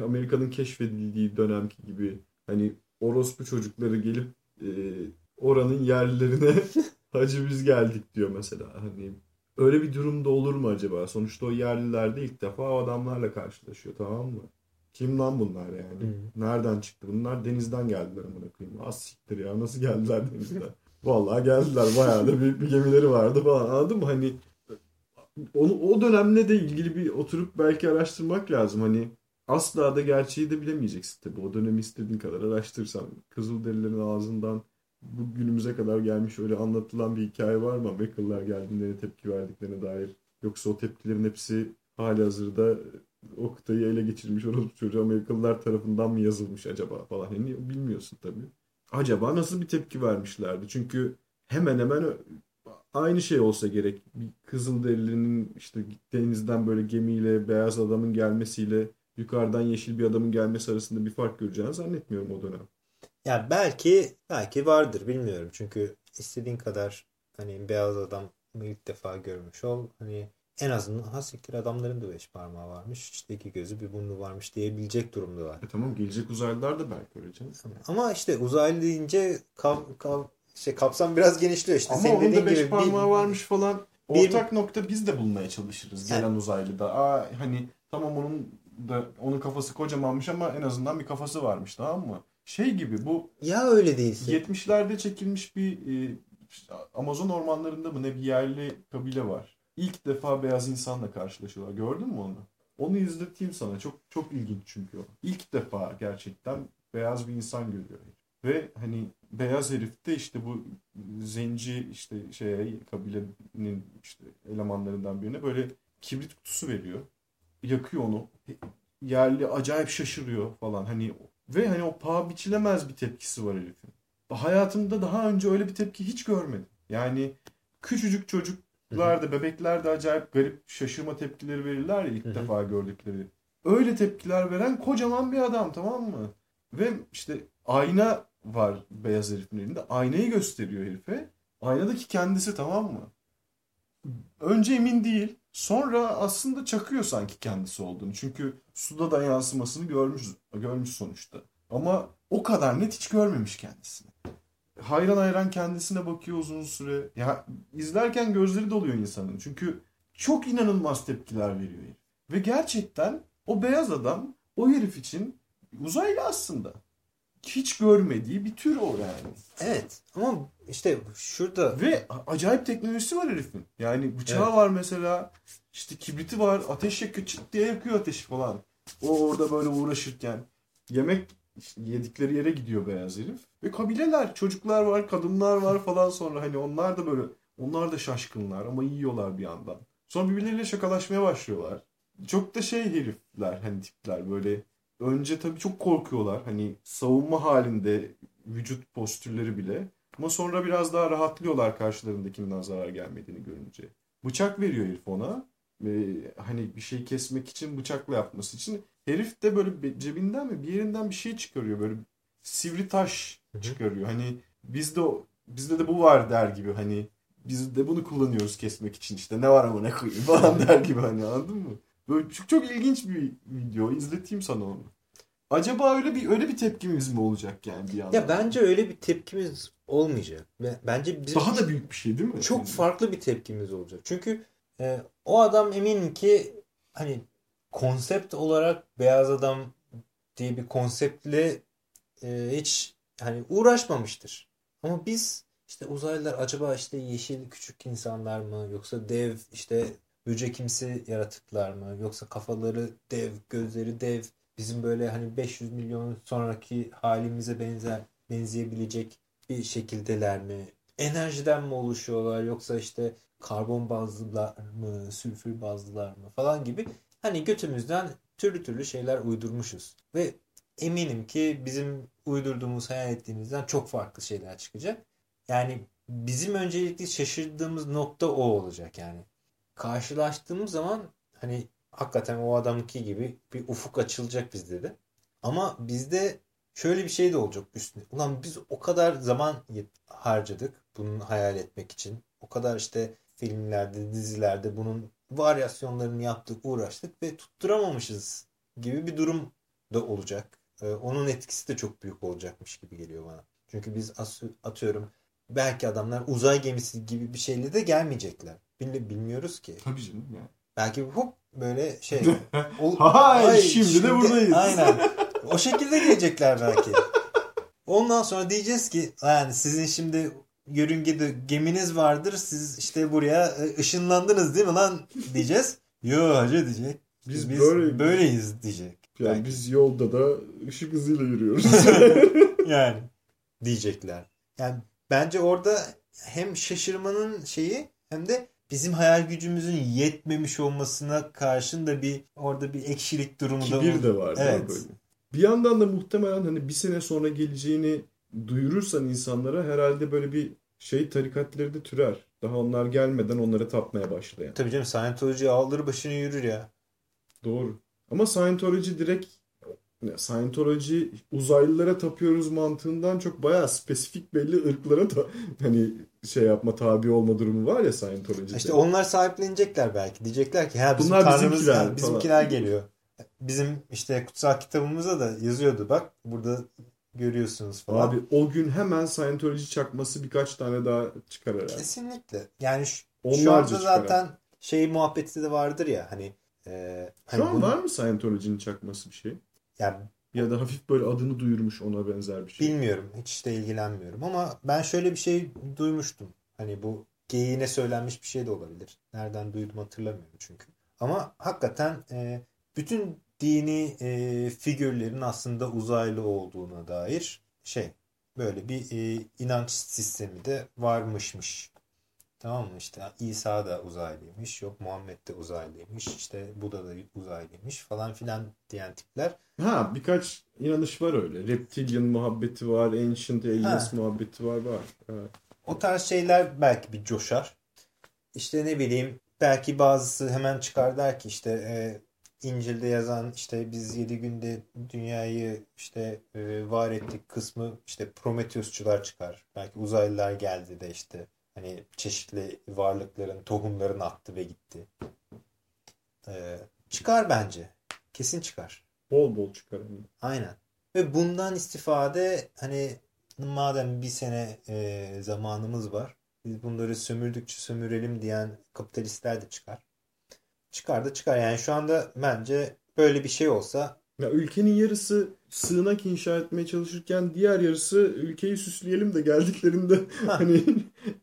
Amerika'nın keşfedildiği dönemki gibi hani orospu çocukları gelip e, oranın yerlilerine hacı biz geldik diyor mesela. Hani öyle bir durumda olur mu acaba? Sonuçta o yerliler de ilk defa o adamlarla karşılaşıyor tamam mı? Kim lan bunlar yani? Hmm. Nereden çıktı? Bunlar denizden geldiler amına koyayım. Az siktir ya nasıl geldiler denizden? Vallahi geldiler bayağı da büyük bir gemileri vardı falan anladın mı? Hani onu, o dönemle de ilgili bir oturup belki araştırmak lazım. Hani asla da gerçeği de bilemeyeceksin tabi. O dönemi istediğin kadar araştırsan. Kızılderililerin ağzından bu günümüze kadar gelmiş öyle anlatılan bir hikaye var mı? Amerikalılar geldiğinde tepki verdiklerine dair. Yoksa o tepkilerin hepsi hali hazırda o kıtayı ele geçirmiş orospu çocuğu Amerikalılar tarafından mı yazılmış acaba falan. Yani bilmiyorsun tabii. Acaba nasıl bir tepki vermişlerdi? Çünkü hemen hemen aynı şey olsa gerek. Bir Kızılderili'nin işte denizden böyle gemiyle beyaz adamın gelmesiyle yukarıdan yeşil bir adamın gelmesi arasında bir fark göreceğini zannetmiyorum o dönem. Ya belki belki vardır bilmiyorum. Çünkü istediğin kadar hani beyaz adam ilk defa görmüş ol. Hani en azından hasiktir adamların da beş parmağı varmış. İşte iki gözü bir burnu varmış diyebilecek durumdalar. E tamam gelecek uzaylılar da belki öyle canım. Ama işte uzaylı deyince kav, kav, şey, kapsam biraz genişliyor işte. Ama Senin onun da beş gibi parmağı bir, varmış falan. bir- Ortak nokta biz de bulmaya çalışırız Yani- gelen uzaylıda. Aa hani tamam onun da onun kafası kocamanmış ama en azından bir kafası varmış tamam mı? Şey gibi bu ya öyle değilse. 70'lerde çekilmiş bir e, işte Amazon ormanlarında mı ne bir yerli kabile var. İlk defa beyaz insanla karşılaşıyorlar. Gördün mü onu? Onu izleteyim sana. Çok çok ilginç çünkü o. İlk defa gerçekten beyaz bir insan görüyor. Ve hani beyaz herif de işte bu zenci işte şeye kabilenin işte elemanlarından birine böyle kibrit kutusu veriyor. Yakıyor onu. Yerli acayip şaşırıyor falan. Hani ve hani o paha biçilemez bir tepkisi var herifin. Hayatımda daha önce öyle bir tepki hiç görmedim. Yani küçücük çocuklar da bebekler de acayip garip şaşırma tepkileri verirler ya ilk defa gördükleri. Öyle tepkiler veren kocaman bir adam tamam mı? Ve işte ayna var beyaz herifin elinde. Aynayı gösteriyor herife. Aynadaki kendisi tamam mı? Önce emin değil. Sonra aslında çakıyor sanki kendisi olduğunu. Çünkü suda da yansımasını görmüş, görmüş sonuçta. Ama o kadar net hiç görmemiş kendisini. Hayran hayran kendisine bakıyor uzun süre. Ya izlerken gözleri doluyor insanın. Çünkü çok inanılmaz tepkiler veriyor. Ve gerçekten o beyaz adam o herif için uzaylı aslında. Hiç görmediği bir tür o yani. Evet ama işte şurada Ve acayip teknolojisi var herifin. Yani bıçağı Evet. var mesela. işte kibriti var. Ateş yakıyor. Çıt diye yakıyor ateşi falan. O orada böyle uğraşırken. Yemek işte yedikleri yere gidiyor beyaz herif. Ve kabileler, çocuklar var, kadınlar var falan sonra hani onlar da böyle onlar da şaşkınlar ama yiyorlar bir yandan. Sonra birbirleriyle şakalaşmaya başlıyorlar. Çok da şey herifler hani tipler böyle önce tabii çok korkuyorlar. Hani savunma halinde vücut postürleri bile. Ama sonra biraz daha rahatlıyorlar karşılarındakinden zarar gelmediğini görünce. Bıçak veriyor herif ona. Ve hani bir şey kesmek için bıçakla yapması için. Herif de böyle cebinden mi bir yerinden bir şey çıkarıyor. Böyle sivri taş çıkarıyor. Hani bizde bizde de bu var der gibi hani biz de bunu kullanıyoruz kesmek için işte ne var ama ne koyayım falan der gibi hani anladın mı? Böyle çok, çok ilginç bir video. İzleteyim sana onu. Acaba öyle bir öyle bir tepkimiz mi olacak yani bir yandan? ya bence öyle bir tepkimiz olmayacak. Bence bizim Daha da büyük bir şey değil mi? çok Yani- farklı bir tepkimiz olacak. Çünkü e, o adam eminim ki hani konsept olarak beyaz adam diye bir konseptle e, hiç hani uğraşmamıştır. Ama biz işte uzaylılar acaba işte yeşil küçük insanlar mı yoksa dev işte böcekimsi yaratıklar mı yoksa kafaları dev gözleri dev bizim böyle hani 500 milyon sonraki halimize benzer benzeyebilecek bir şekildeler mi? Enerjiden mi oluşuyorlar yoksa işte karbon bazlılar mı, sülfür bazlılar mı falan gibi hani götümüzden türlü türlü şeyler uydurmuşuz. Ve eminim ki bizim uydurduğumuz, hayal ettiğimizden çok farklı şeyler çıkacak. Yani bizim öncelikli şaşırdığımız nokta o olacak yani. Karşılaştığımız zaman hani hakikaten o adamki gibi bir ufuk açılacak bizde de. Ama bizde şöyle bir şey de olacak üstüne. Ulan biz o kadar zaman harcadık bunu hayal etmek için. O kadar işte filmlerde, dizilerde bunun varyasyonlarını yaptık, uğraştık ve tutturamamışız gibi bir durum da olacak. Ee, onun etkisi de çok büyük olacakmış gibi geliyor bana. Çünkü biz atıyorum belki adamlar uzay gemisi gibi bir şeyle de gelmeyecekler. Bil- bilmiyoruz ki. Tabii canım yani. Belki hop böyle şey. o- Hay, Ay, şimdi de buradayız. Aynen. O şekilde gelecekler belki. Ondan sonra diyeceğiz ki yani sizin şimdi yörüngede geminiz vardır. Siz işte buraya e, ışınlandınız değil mi lan diyeceğiz. Yo hacı diyecek. Biz Biz, böyle- böyleyiz diyecek. Yani Belki. biz yolda da ışık hızıyla yürüyoruz. yani diyecekler. Yani bence orada hem şaşırmanın şeyi hem de bizim hayal gücümüzün yetmemiş olmasına karşın da bir orada bir ekşilik durumu da Kibir de var. Evet. Böyle. Bir yandan da muhtemelen hani bir sene sonra geleceğini duyurursan insanlara herhalde böyle bir şey tarikatları da türer. Daha onlar gelmeden onlara tapmaya başlayan. Tabii canım Scientology alır başını yürür ya. Doğru. Ama Scientology direkt Scientology uzaylılara tapıyoruz mantığından çok bayağı spesifik belli ırklara da hani şey yapma tabi olma durumu var ya Scientology'de. İşte onlar sahiplenecekler belki. Diyecekler ki ha bizim Bunlar tanrımız bizimkiler falan. bizimkiler geliyor. Bizim işte kutsal kitabımıza da yazıyordu bak burada görüyorsunuz falan. Abi o gün hemen Scientology çakması birkaç tane daha çıkar herhalde. Kesinlikle. Yani şu, şu Onlarca anda çıkar. zaten şey muhabbeti de vardır ya hani e, hani Şu an bunu- var mı Scientology'nin çakması bir şey? Yani Ya da hafif böyle adını duyurmuş ona benzer bir şey. bilmiyorum hiç de ilgilenmiyorum ama ben şöyle bir şey duymuştum. Hani bu geyiğine söylenmiş bir şey de olabilir. Nereden duydum hatırlamıyorum çünkü. Ama hakikaten e, bütün dini e, figürlerin aslında uzaylı olduğuna dair şey böyle bir e, inanç sistemi de varmışmış. Tamam mı işte İsa da uzaylıymış yok Muhammed de uzaylıymış işte Buda da uzaylıymış falan filan diyen tipler. Ha birkaç inanış var öyle. Reptilian muhabbeti var, Ancient Aliens Ha. muhabbeti var var. Evet. O tarz şeyler belki bir coşar. İşte ne bileyim belki bazısı hemen çıkar der ki işte e, İncil'de yazan işte biz 7 günde dünyayı işte e, var ettik kısmı işte Prometheusçular çıkar. Belki uzaylılar geldi de işte hani çeşitli varlıkların tohumlarını attı ve gitti. E, çıkar bence. Kesin çıkar. Bol bol çıkar. Aynen. Ve bundan istifade hani madem bir sene e, zamanımız var biz bunları sömürdükçe sömürelim diyen kapitalistler de çıkar. Çıkar da çıkar. Yani şu anda bence böyle bir şey olsa Ya ülkenin yarısı sığınak inşa etmeye çalışırken diğer yarısı ülkeyi süsleyelim de geldiklerinde hani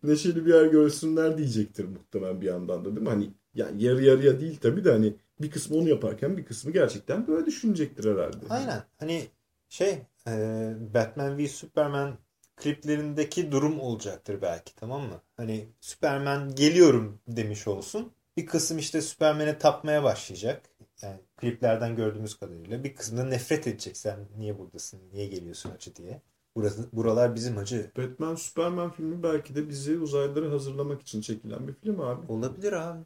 neşeli bir yer görsünler diyecektir muhtemelen bir yandan da değil mi? Hani ya yarı yarıya değil tabii de hani bir kısmı onu yaparken bir kısmı gerçekten böyle düşünecektir herhalde. aynen hani şey e, Batman v Superman kliplerindeki durum olacaktır belki tamam mı? Hani Superman geliyorum demiş olsun. Bir kısım işte Superman'e tapmaya başlayacak. Yani kliplerden gördüğümüz kadarıyla. Bir kısmı da nefret edecek. Sen niye buradasın? Niye geliyorsun acı diye. Burası, buralar bizim acı. Batman Superman filmi belki de bizi uzaylılara hazırlamak için çekilen bir film abi. Olabilir abi.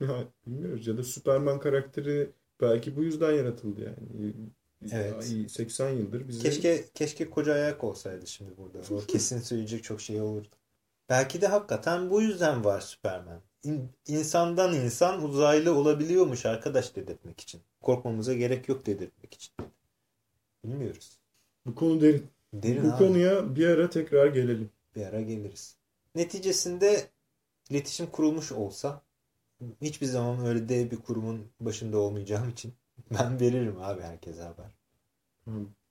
Ya, bilmiyoruz ya da Superman karakteri belki bu yüzden yaratıldı yani. Evet. Ay, 80 yıldır bize Keşke keşke koca ayak olsaydı şimdi burada. O kesin söyleyecek çok şey olurdu. Belki de hakikaten bu yüzden var Superman. İn- insandan insan uzaylı olabiliyormuş arkadaş dedirtmek için. Korkmamıza gerek yok dedirtmek için. Bilmiyoruz. bu konu derin. Derin bu abi. konuya bir ara tekrar gelelim. Bir ara geliriz. Neticesinde iletişim kurulmuş olsa hiçbir zaman öyle dev bir kurumun başında olmayacağım için ben veririm abi herkese haber.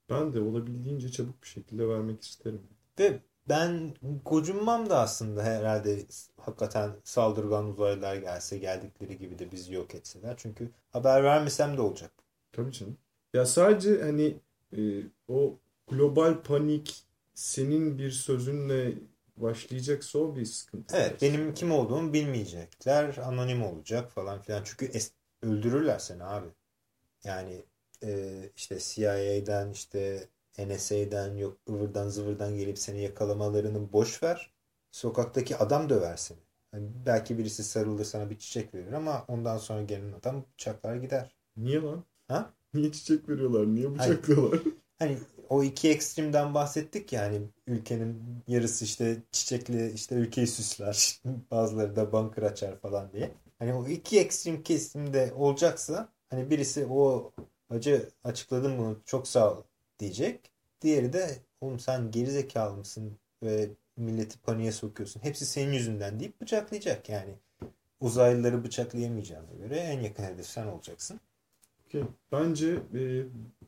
Ben de olabildiğince çabuk bir şekilde vermek isterim. Ve ben gocunmam da aslında herhalde hakikaten saldırgan uzaylılar gelse geldikleri gibi de bizi yok etseler. Çünkü haber vermesem de olacak. Tabii canım. Ya sadece hani e, o global panik senin bir sözünle başlayacaksa o bir sıkıntı. Evet benim kim olduğumu bilmeyecekler. Anonim olacak falan filan. Çünkü öldürürler seni abi. Yani e, işte CIA'den işte NSA'den yok ıvırdan zıvırdan gelip seni yakalamalarını boş ver. Sokaktaki adam döver seni. Hani belki birisi sarılır sana bir çiçek verir ama ondan sonra gelen adam bıçaklar gider. Niye lan? Ha? Niye çiçek veriyorlar? Niye bıçaklıyorlar? Hani o iki ekstremden bahsettik ya hani ülkenin yarısı işte çiçekli işte ülkeyi süsler bazıları da bunker açar falan diye. Hani o iki ekstrem kesimde olacaksa hani birisi o acı açıkladın bunu çok sağ ol diyecek. Diğeri de oğlum sen gerizekalı mısın ve milleti paniğe sokuyorsun. Hepsi senin yüzünden deyip bıçaklayacak yani. Uzaylıları bıçaklayamayacağına göre en yakın hedef sen olacaksın. Bence e,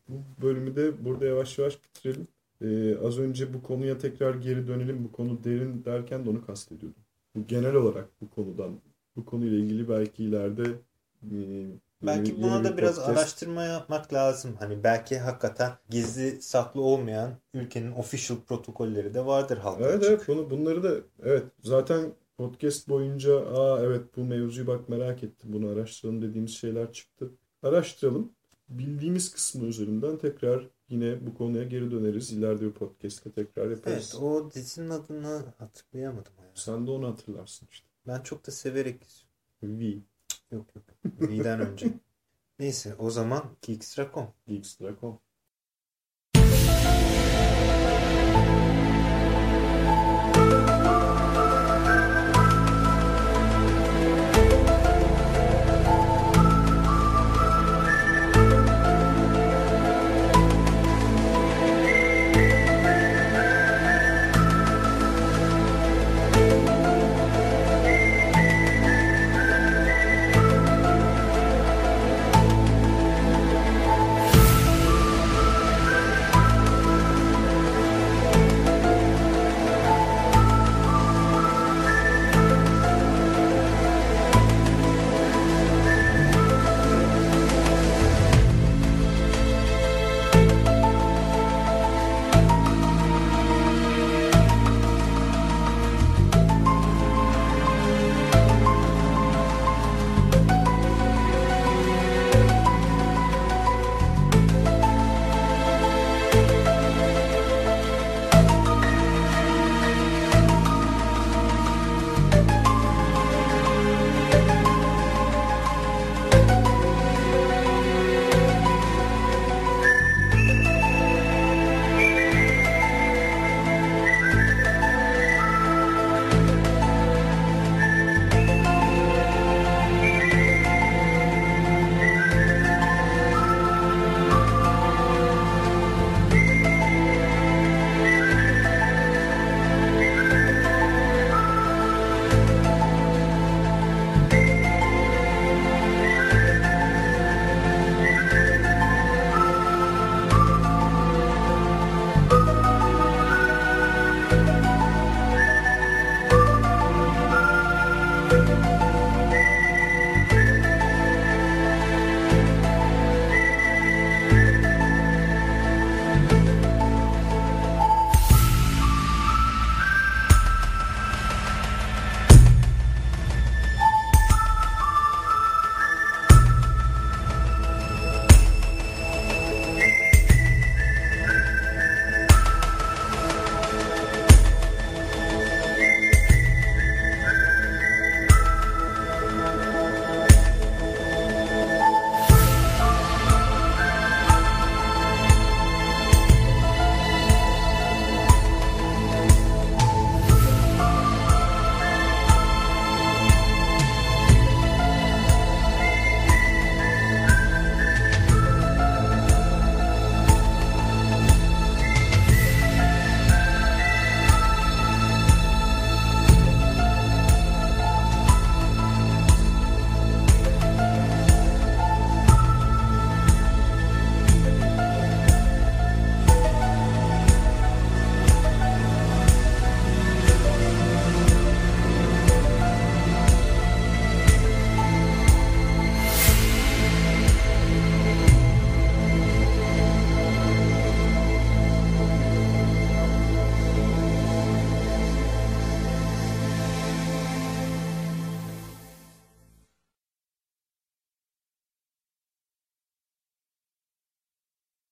bu bölümü de burada yavaş yavaş bitirelim. E, az önce bu konuya tekrar geri dönelim. Bu konu derin derken de onu kastediyordum. Bu genel olarak bu konudan, bu konuyla ilgili belki ileride e, Belki buna da bir biraz podcast. araştırma yapmak lazım. Hani belki hakikaten gizli saklı olmayan ülkenin official protokolleri de vardır halka Evet açık. evet bunu, bunları da evet zaten podcast boyunca aa evet bu mevzuyu bak merak ettim bunu araştıralım dediğimiz şeyler çıktı. Araştıralım. Bildiğimiz kısmı üzerinden tekrar yine bu konuya geri döneriz. İleride bir podcast'te tekrar yaparız. Evet, o dizinin adını hatırlayamadım. ya. Sen de onu hatırlarsın işte. Ben çok da severek V. yok yok. V'den önce. Neyse o zaman Geekstra.com. Geekstra.com